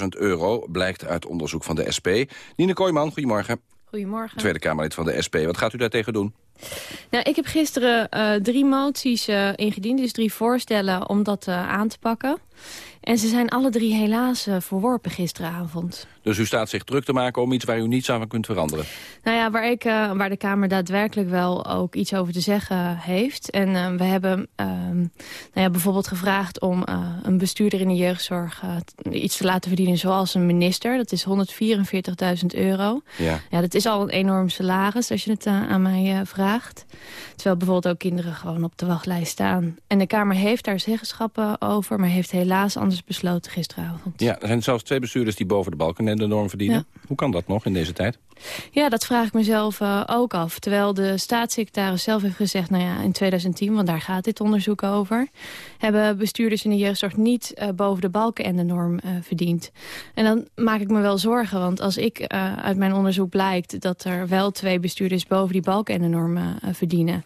136.000 euro, blijkt uit onderzoek van de SP. Nine Kooijman, goedemorgen. Goedemorgen. Tweede Kamerlid van de SP. Wat gaat u daartegen doen? Nou, ik heb gisteren uh, drie moties uh, ingediend, dus drie voorstellen om dat uh, aan te pakken. En ze zijn alle drie helaas verworpen gisteravond. Dus u staat zich druk te maken om iets waar u niets aan kunt veranderen? Nou ja, waar, ik, uh, waar de Kamer daadwerkelijk wel ook iets over te zeggen heeft. En uh, we hebben uh, nou ja, bijvoorbeeld gevraagd om eh, een bestuurder in de jeugdzorg iets te laten verdienen zoals een minister. Dat is 144.000 euro. Ja. ja, dat is al een enorm salaris als je het aan mij vraagt. Terwijl bijvoorbeeld ook kinderen gewoon op de wachtlijst staan. En de Kamer heeft daar zeggenschappen over, maar heeft helaas anders besloten gisteravond. Ja, er zijn zelfs twee bestuurders die boven de balken de norm verdienen. Ja. Hoe kan dat nog in deze tijd? Ja, dat vraag ik mezelf uh, ook af. Terwijl de staatssecretaris zelf heeft gezegd... nou ja, in 2010, want daar gaat dit onderzoek over... hebben bestuurders in de jeugdzorg niet uh, boven de balken en de norm uh, verdiend. En dan maak ik me wel zorgen, want als ik uit mijn onderzoek blijkt... dat er wel twee bestuurders boven die balken en de norm verdienen...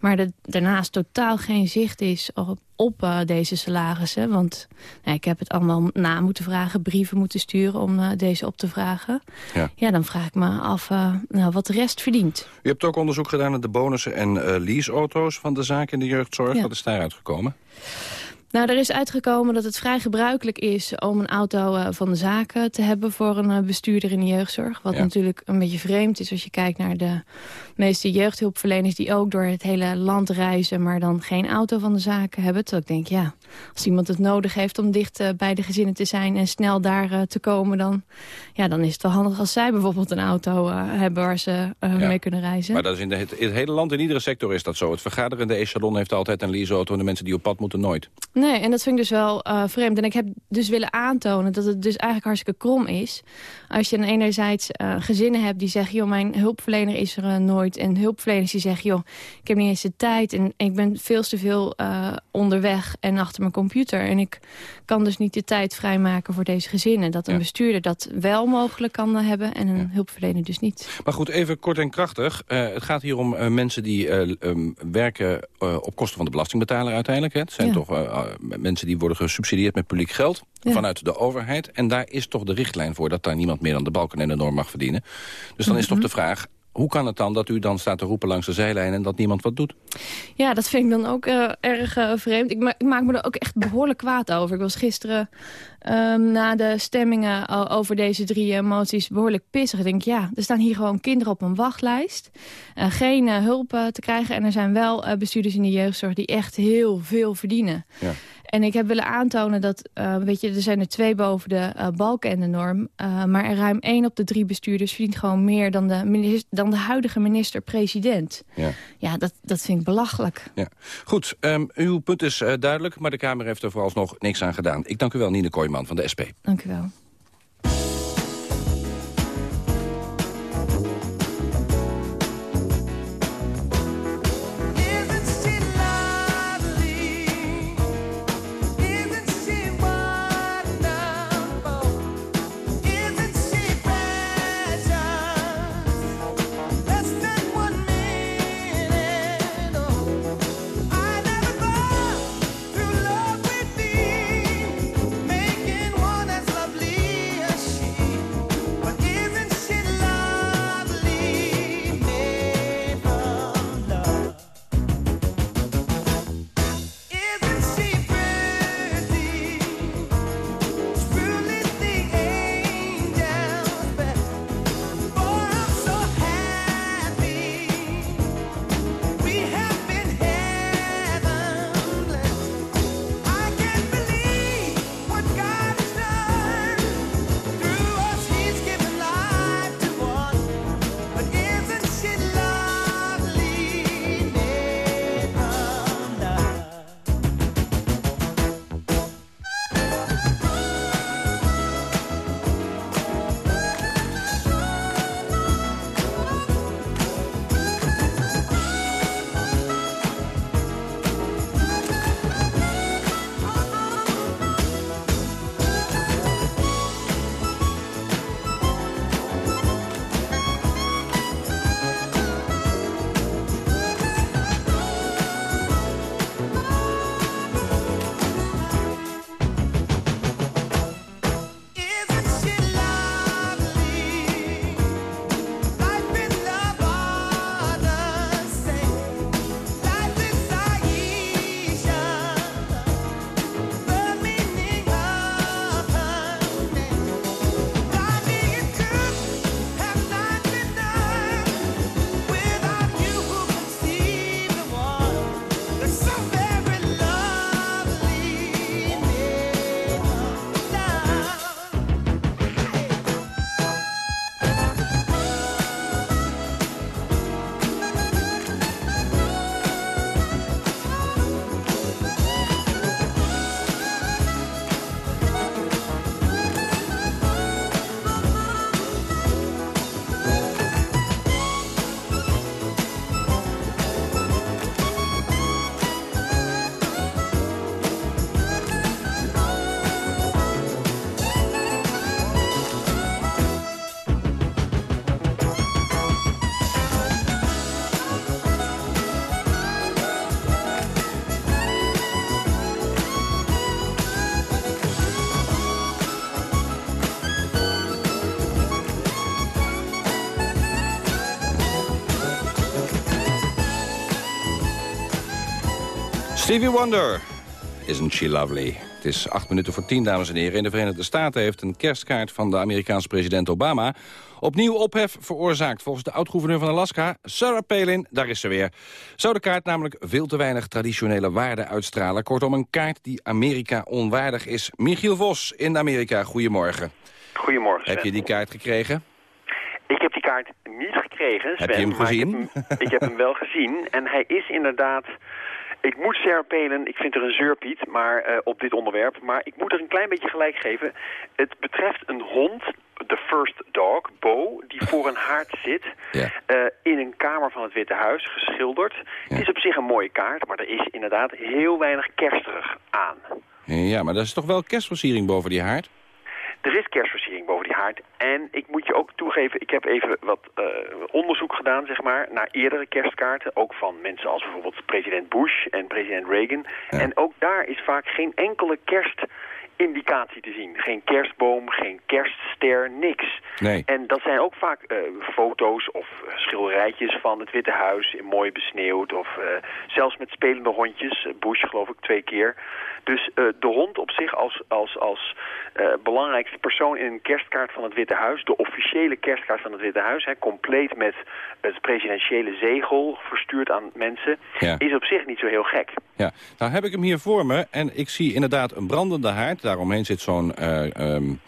maar er daarnaast totaal geen zicht is op, op deze salarissen. Want nou, ik heb het allemaal na moeten vragen, brieven moeten sturen om deze op te vragen. Ja. ja, dan vraag ik me af uh, nou, wat de rest verdient. U hebt ook onderzoek gedaan naar de bonussen en leaseauto's van de zaak in de jeugdzorg. Ja. Wat is daaruit gekomen? Nou, er is uitgekomen dat het vrij gebruikelijk is om een auto uh, van de zaken te hebben voor een uh, bestuurder in de jeugdzorg. Wat ja. natuurlijk een beetje vreemd is als je kijkt naar de meeste jeugdhulpverleners die ook door het hele land reizen, maar dan geen auto van de zaken hebben. Terwijl ik denk, ja, als iemand het nodig heeft om dicht uh, bij de gezinnen te zijn en snel daar te komen, dan, ja, dan is het wel handig als zij bijvoorbeeld een auto hebben waar ze ja. mee kunnen reizen. Maar dat is in, de, het, in het hele land, in iedere sector is dat zo. Het vergaderende echelon heeft altijd een leaseauto en de mensen die op pad moeten nooit. Nee, en dat vind ik dus wel vreemd. En ik heb dus willen aantonen dat het dus eigenlijk hartstikke krom is. Als je dan enerzijds gezinnen hebt die zeggen... joh, mijn hulpverlener is er nooit. En hulpverleners die zeggen... joh, ik heb niet eens de tijd en ik ben veel te veel onderweg en achter mijn computer. En ik kan dus niet de tijd vrijmaken voor deze gezinnen. Dat een ja. bestuurder dat wel mogelijk kan hebben en een ja. hulpverlener dus niet. Maar goed, even kort en krachtig. het gaat hier om mensen die um, werken op kosten van de belastingbetaler uiteindelijk. Hè? Het zijn toch mensen die worden gesubsidieerd met publiek geld vanuit de overheid. En daar is toch de richtlijn voor dat daar niemand meer dan de balken en de norm mag verdienen. Dus dan is toch de vraag, hoe kan het dan dat u dan staat te roepen langs de zijlijn en dat niemand wat doet? Ja, dat vind ik dan ook uh, erg uh, vreemd. Ik, ma ik, maak me er ook echt behoorlijk kwaad over. Ik was gisteren um, na de stemmingen over deze drie uh, moties behoorlijk pissig. Ik denk, ja, er staan hier gewoon kinderen op een wachtlijst. geen hulp te krijgen. En er zijn wel bestuurders in de jeugdzorg die echt heel veel verdienen. Ja. En ik heb willen aantonen dat, uh, weet je, er zijn er twee boven de uh, balken en de norm. Uh, maar ruim één op de drie bestuurders verdient gewoon meer dan de, minister, dan de huidige minister-president. Ja, ja dat, dat vind ik belachelijk. Ja. Goed, um, uw punt is duidelijk, maar de Kamer heeft er vooralsnog niks aan gedaan. Ik dank u wel, Nine Kooijman van de SP. Dank u wel. Stevie Wonder. Isn't she lovely? Het is acht minuten voor tien, dames en heren. In de Verenigde Staten heeft een kerstkaart van de Amerikaanse president Obama... opnieuw ophef veroorzaakt. Volgens de oud-gouverneur van Alaska, Sarah Palin, daar is ze weer. Zou de kaart namelijk veel te weinig traditionele waarden uitstralen. Kortom, een kaart die Amerika onwaardig is. Michiel Vos in Amerika, goedemorgen. Goedemorgen. Heb je die kaart gekregen? Ik heb die kaart niet gekregen, Sven. Heb je hem gezien? Ik heb hem, ik heb hem wel gezien en hij is inderdaad ik moet Sarah Palin, ik vind er een zeurpiet maar, uh, op dit onderwerp. Maar ik moet er een klein beetje gelijk geven. Het betreft een hond, de first dog, Bo, die voor een haard zit. Ja. Uh, in een kamer van het Witte Huis, geschilderd. Ja. Het is op zich een mooie kaart, maar er is inderdaad heel weinig kersterig aan. Ja, maar dat is toch wel kerstversiering boven die haard? Er is kerstversiering boven die haard. En ik moet je ook toegeven, ik heb even wat uh, onderzoek gedaan zeg maar, naar eerdere kerstkaarten. Ook van mensen als bijvoorbeeld president Bush en president Reagan. Ja. En ook daar is vaak geen enkele kerstindicatie te zien. Geen kerstboom, geen kerstster, niks. Nee. En dat zijn ook vaak uh, foto's of schilderijen partijtjes van het Witte Huis in mooi besneeuwd. Of zelfs met spelende hondjes. Bush geloof ik twee keer. Dus de hond op zich als, als, als belangrijkste persoon in een kerstkaart van het Witte Huis. De officiële kerstkaart van het Witte Huis. Hè, compleet met het presidentiële zegel verstuurd aan mensen. Is op zich niet zo heel gek. Ja, nou heb ik hem hier voor me en ik zie inderdaad een brandende haard. Daaromheen zit zo'n... Um,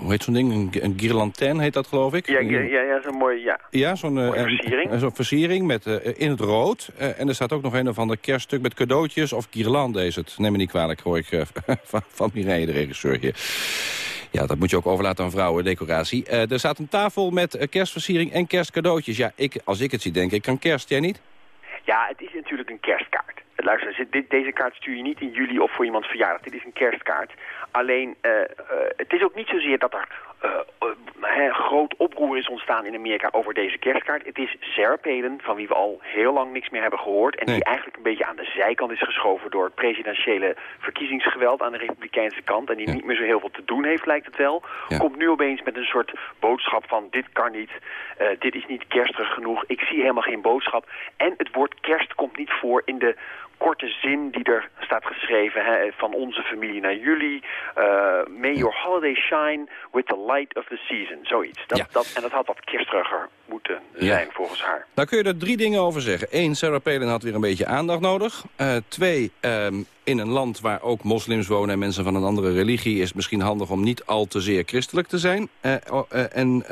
hoe heet zo'n ding? Een, een heet dat, geloof ik? Ja, ja, ja zo'n mooi, ja. Ja, zo'n uh, versiering. Zo'n versiering met, in het rood. en er staat ook nog een of ander kerststuk met cadeautjes of guirlande is het. Neem me niet kwalijk, hoor ik van, van Mireille, de regisseur hier. Ja, dat moet je ook overlaten aan vrouwen, decoratie. er staat een tafel met kerstversiering en kerstcadeautjes. Ja, ik, als ik het zie, denk ik, kan kerst, jij niet? Ja, het is natuurlijk een kerstkaart. Luister, dit, deze kaart stuur je niet in juli of voor iemands verjaardag. Dit is een kerstkaart. Alleen, uh, uh, het is ook niet zozeer dat er uh, groot oproer is ontstaan in Amerika over deze kerstkaart. Het is Sarah Palin, van wie we al heel lang niks meer hebben gehoord... en die eigenlijk een beetje aan de zijkant is geschoven... door het presidentiële verkiezingsgeweld aan de republikeinse kant... en die niet meer zo heel veel te doen heeft, lijkt het wel. Komt nu opeens met een soort boodschap van... dit kan niet, dit is niet kerstig genoeg, ik zie helemaal geen boodschap. En het woord kerst komt niet voor in de korte zin die er staat geschreven hè, van onze familie naar jullie. Uh, may your holiday shine with the light of the season. Zoiets. Dat, dat, en dat had wat kerstiger moeten zijn volgens haar. Daar kun je er drie dingen over zeggen. Eén, Sarah Palin had weer een beetje aandacht nodig. Uh, twee, um, in een land waar ook moslims wonen en mensen van een andere religie... is het misschien handig om niet al te zeer christelijk te zijn. Uh, uh, en,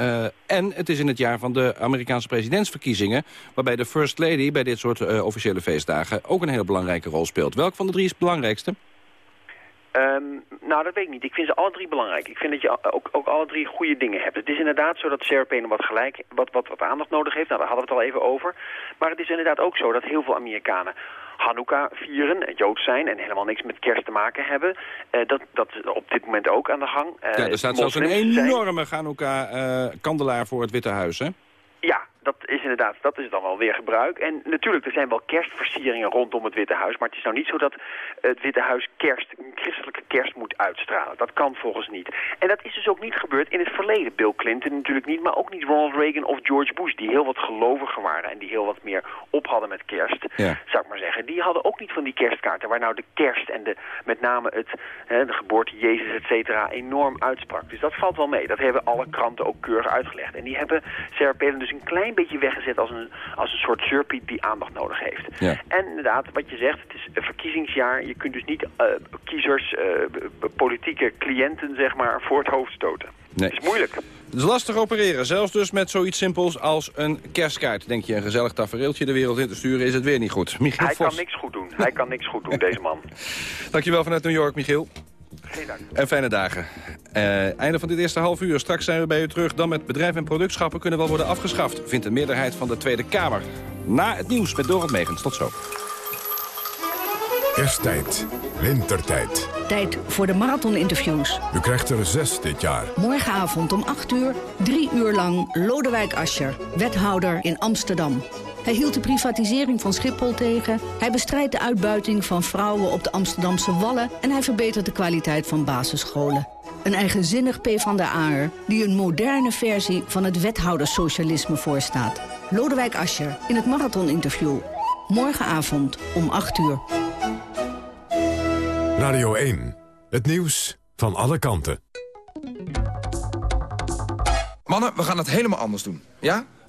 en het is in het jaar van de Amerikaanse presidentsverkiezingen... waarbij de First Lady bij dit soort officiële feestdagen... ook een hele belangrijke rol speelt. Welk van de drie is het belangrijkste? Um, nou, dat weet ik niet. Ik vind ze alle drie belangrijk. Ik vind dat je ook, ook alle drie goede dingen hebt. Het is inderdaad zo dat Sarah wat, gelijk, wat, wat aandacht nodig heeft. Nou, daar hadden we het al even over. Maar het is inderdaad ook zo dat heel veel Amerikanen Hanukkah vieren, Joods zijn en helemaal niks met kerst te maken hebben. Uh, dat, dat is op dit moment ook aan de gang. Uh, ja, er staat zelfs een enorme Hanukkah-kandelaar uh, voor het Witte Huis, hè? Ja, dat is inderdaad, dat is dan wel weer gebruik. En natuurlijk, er zijn wel kerstversieringen rondom het Witte Huis. Maar het is nou niet zo dat het Witte Huis kerst, een christelijke kerst moet uitstralen. Dat kan volgens niet. En dat is dus ook niet gebeurd in het verleden. Bill Clinton natuurlijk niet, maar ook niet Ronald Reagan of George Bush. Die heel wat geloviger waren en die heel wat meer op hadden met kerst. Ja. Zou ik maar zeggen. Die hadden ook niet van die kerstkaarten. Waar nou de kerst en de, met name het, hè, de geboorte Jezus, et cetera, enorm uitsprak. Dus dat valt wel mee. Dat hebben alle kranten ook keurig uitgelegd. En die hebben Sarah Palin dus een klein een beetje weggezet als een, als een soort surpiet die aandacht nodig heeft. Ja. En inderdaad, wat je zegt, het is een verkiezingsjaar. Je kunt dus niet uh, kiezers, uh, politieke cliënten, zeg maar, voor het hoofd stoten. Nee. Het is moeilijk. Het is lastig opereren, zelfs dus met zoiets simpels als een kerstkaart. Denk je een gezellig tafereeltje de wereld in te sturen, is het weer niet goed. Michiel Hij Vos. kan niks goed doen. Hij kan niks goed doen, deze man. Dankjewel vanuit New York, Michiel. Geen dank. En fijne dagen. Uh, einde van dit eerste half uur. Straks zijn we bij u terug. Dan met bedrijf en productschappen kunnen wel worden afgeschaft. Vindt een meerderheid van de Tweede Kamer. Na het nieuws met Dorot Megens. Tot zo. Kersttijd. Wintertijd. Tijd voor de marathoninterviews. U krijgt er zes dit jaar. Morgenavond om 8 uur, drie uur lang Lodewijk Asscher, wethouder in Amsterdam. Hij hield de privatisering van Schiphol tegen. Hij bestrijdt de uitbuiting van vrouwen op de Amsterdamse Wallen... en hij verbetert de kwaliteit van basisscholen. Een eigenzinnig PvdA'er die een moderne versie van het wethoudersocialisme voorstaat. Lodewijk Asscher in het marathoninterview. Morgenavond om 8 uur. Radio 1. Het nieuws van alle kanten. Mannen, we gaan het helemaal anders doen. Ja?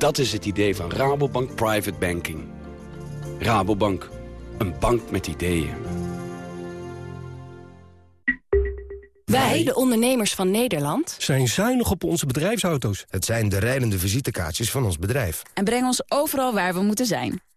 Dat is het idee van Rabobank Private Banking. Rabobank, een bank met ideeën. Wij, de ondernemers van Nederland... zijn zuinig op onze bedrijfsauto's. Het zijn de rijdende visitekaartjes van ons bedrijf. En brengen ons overal waar we moeten zijn.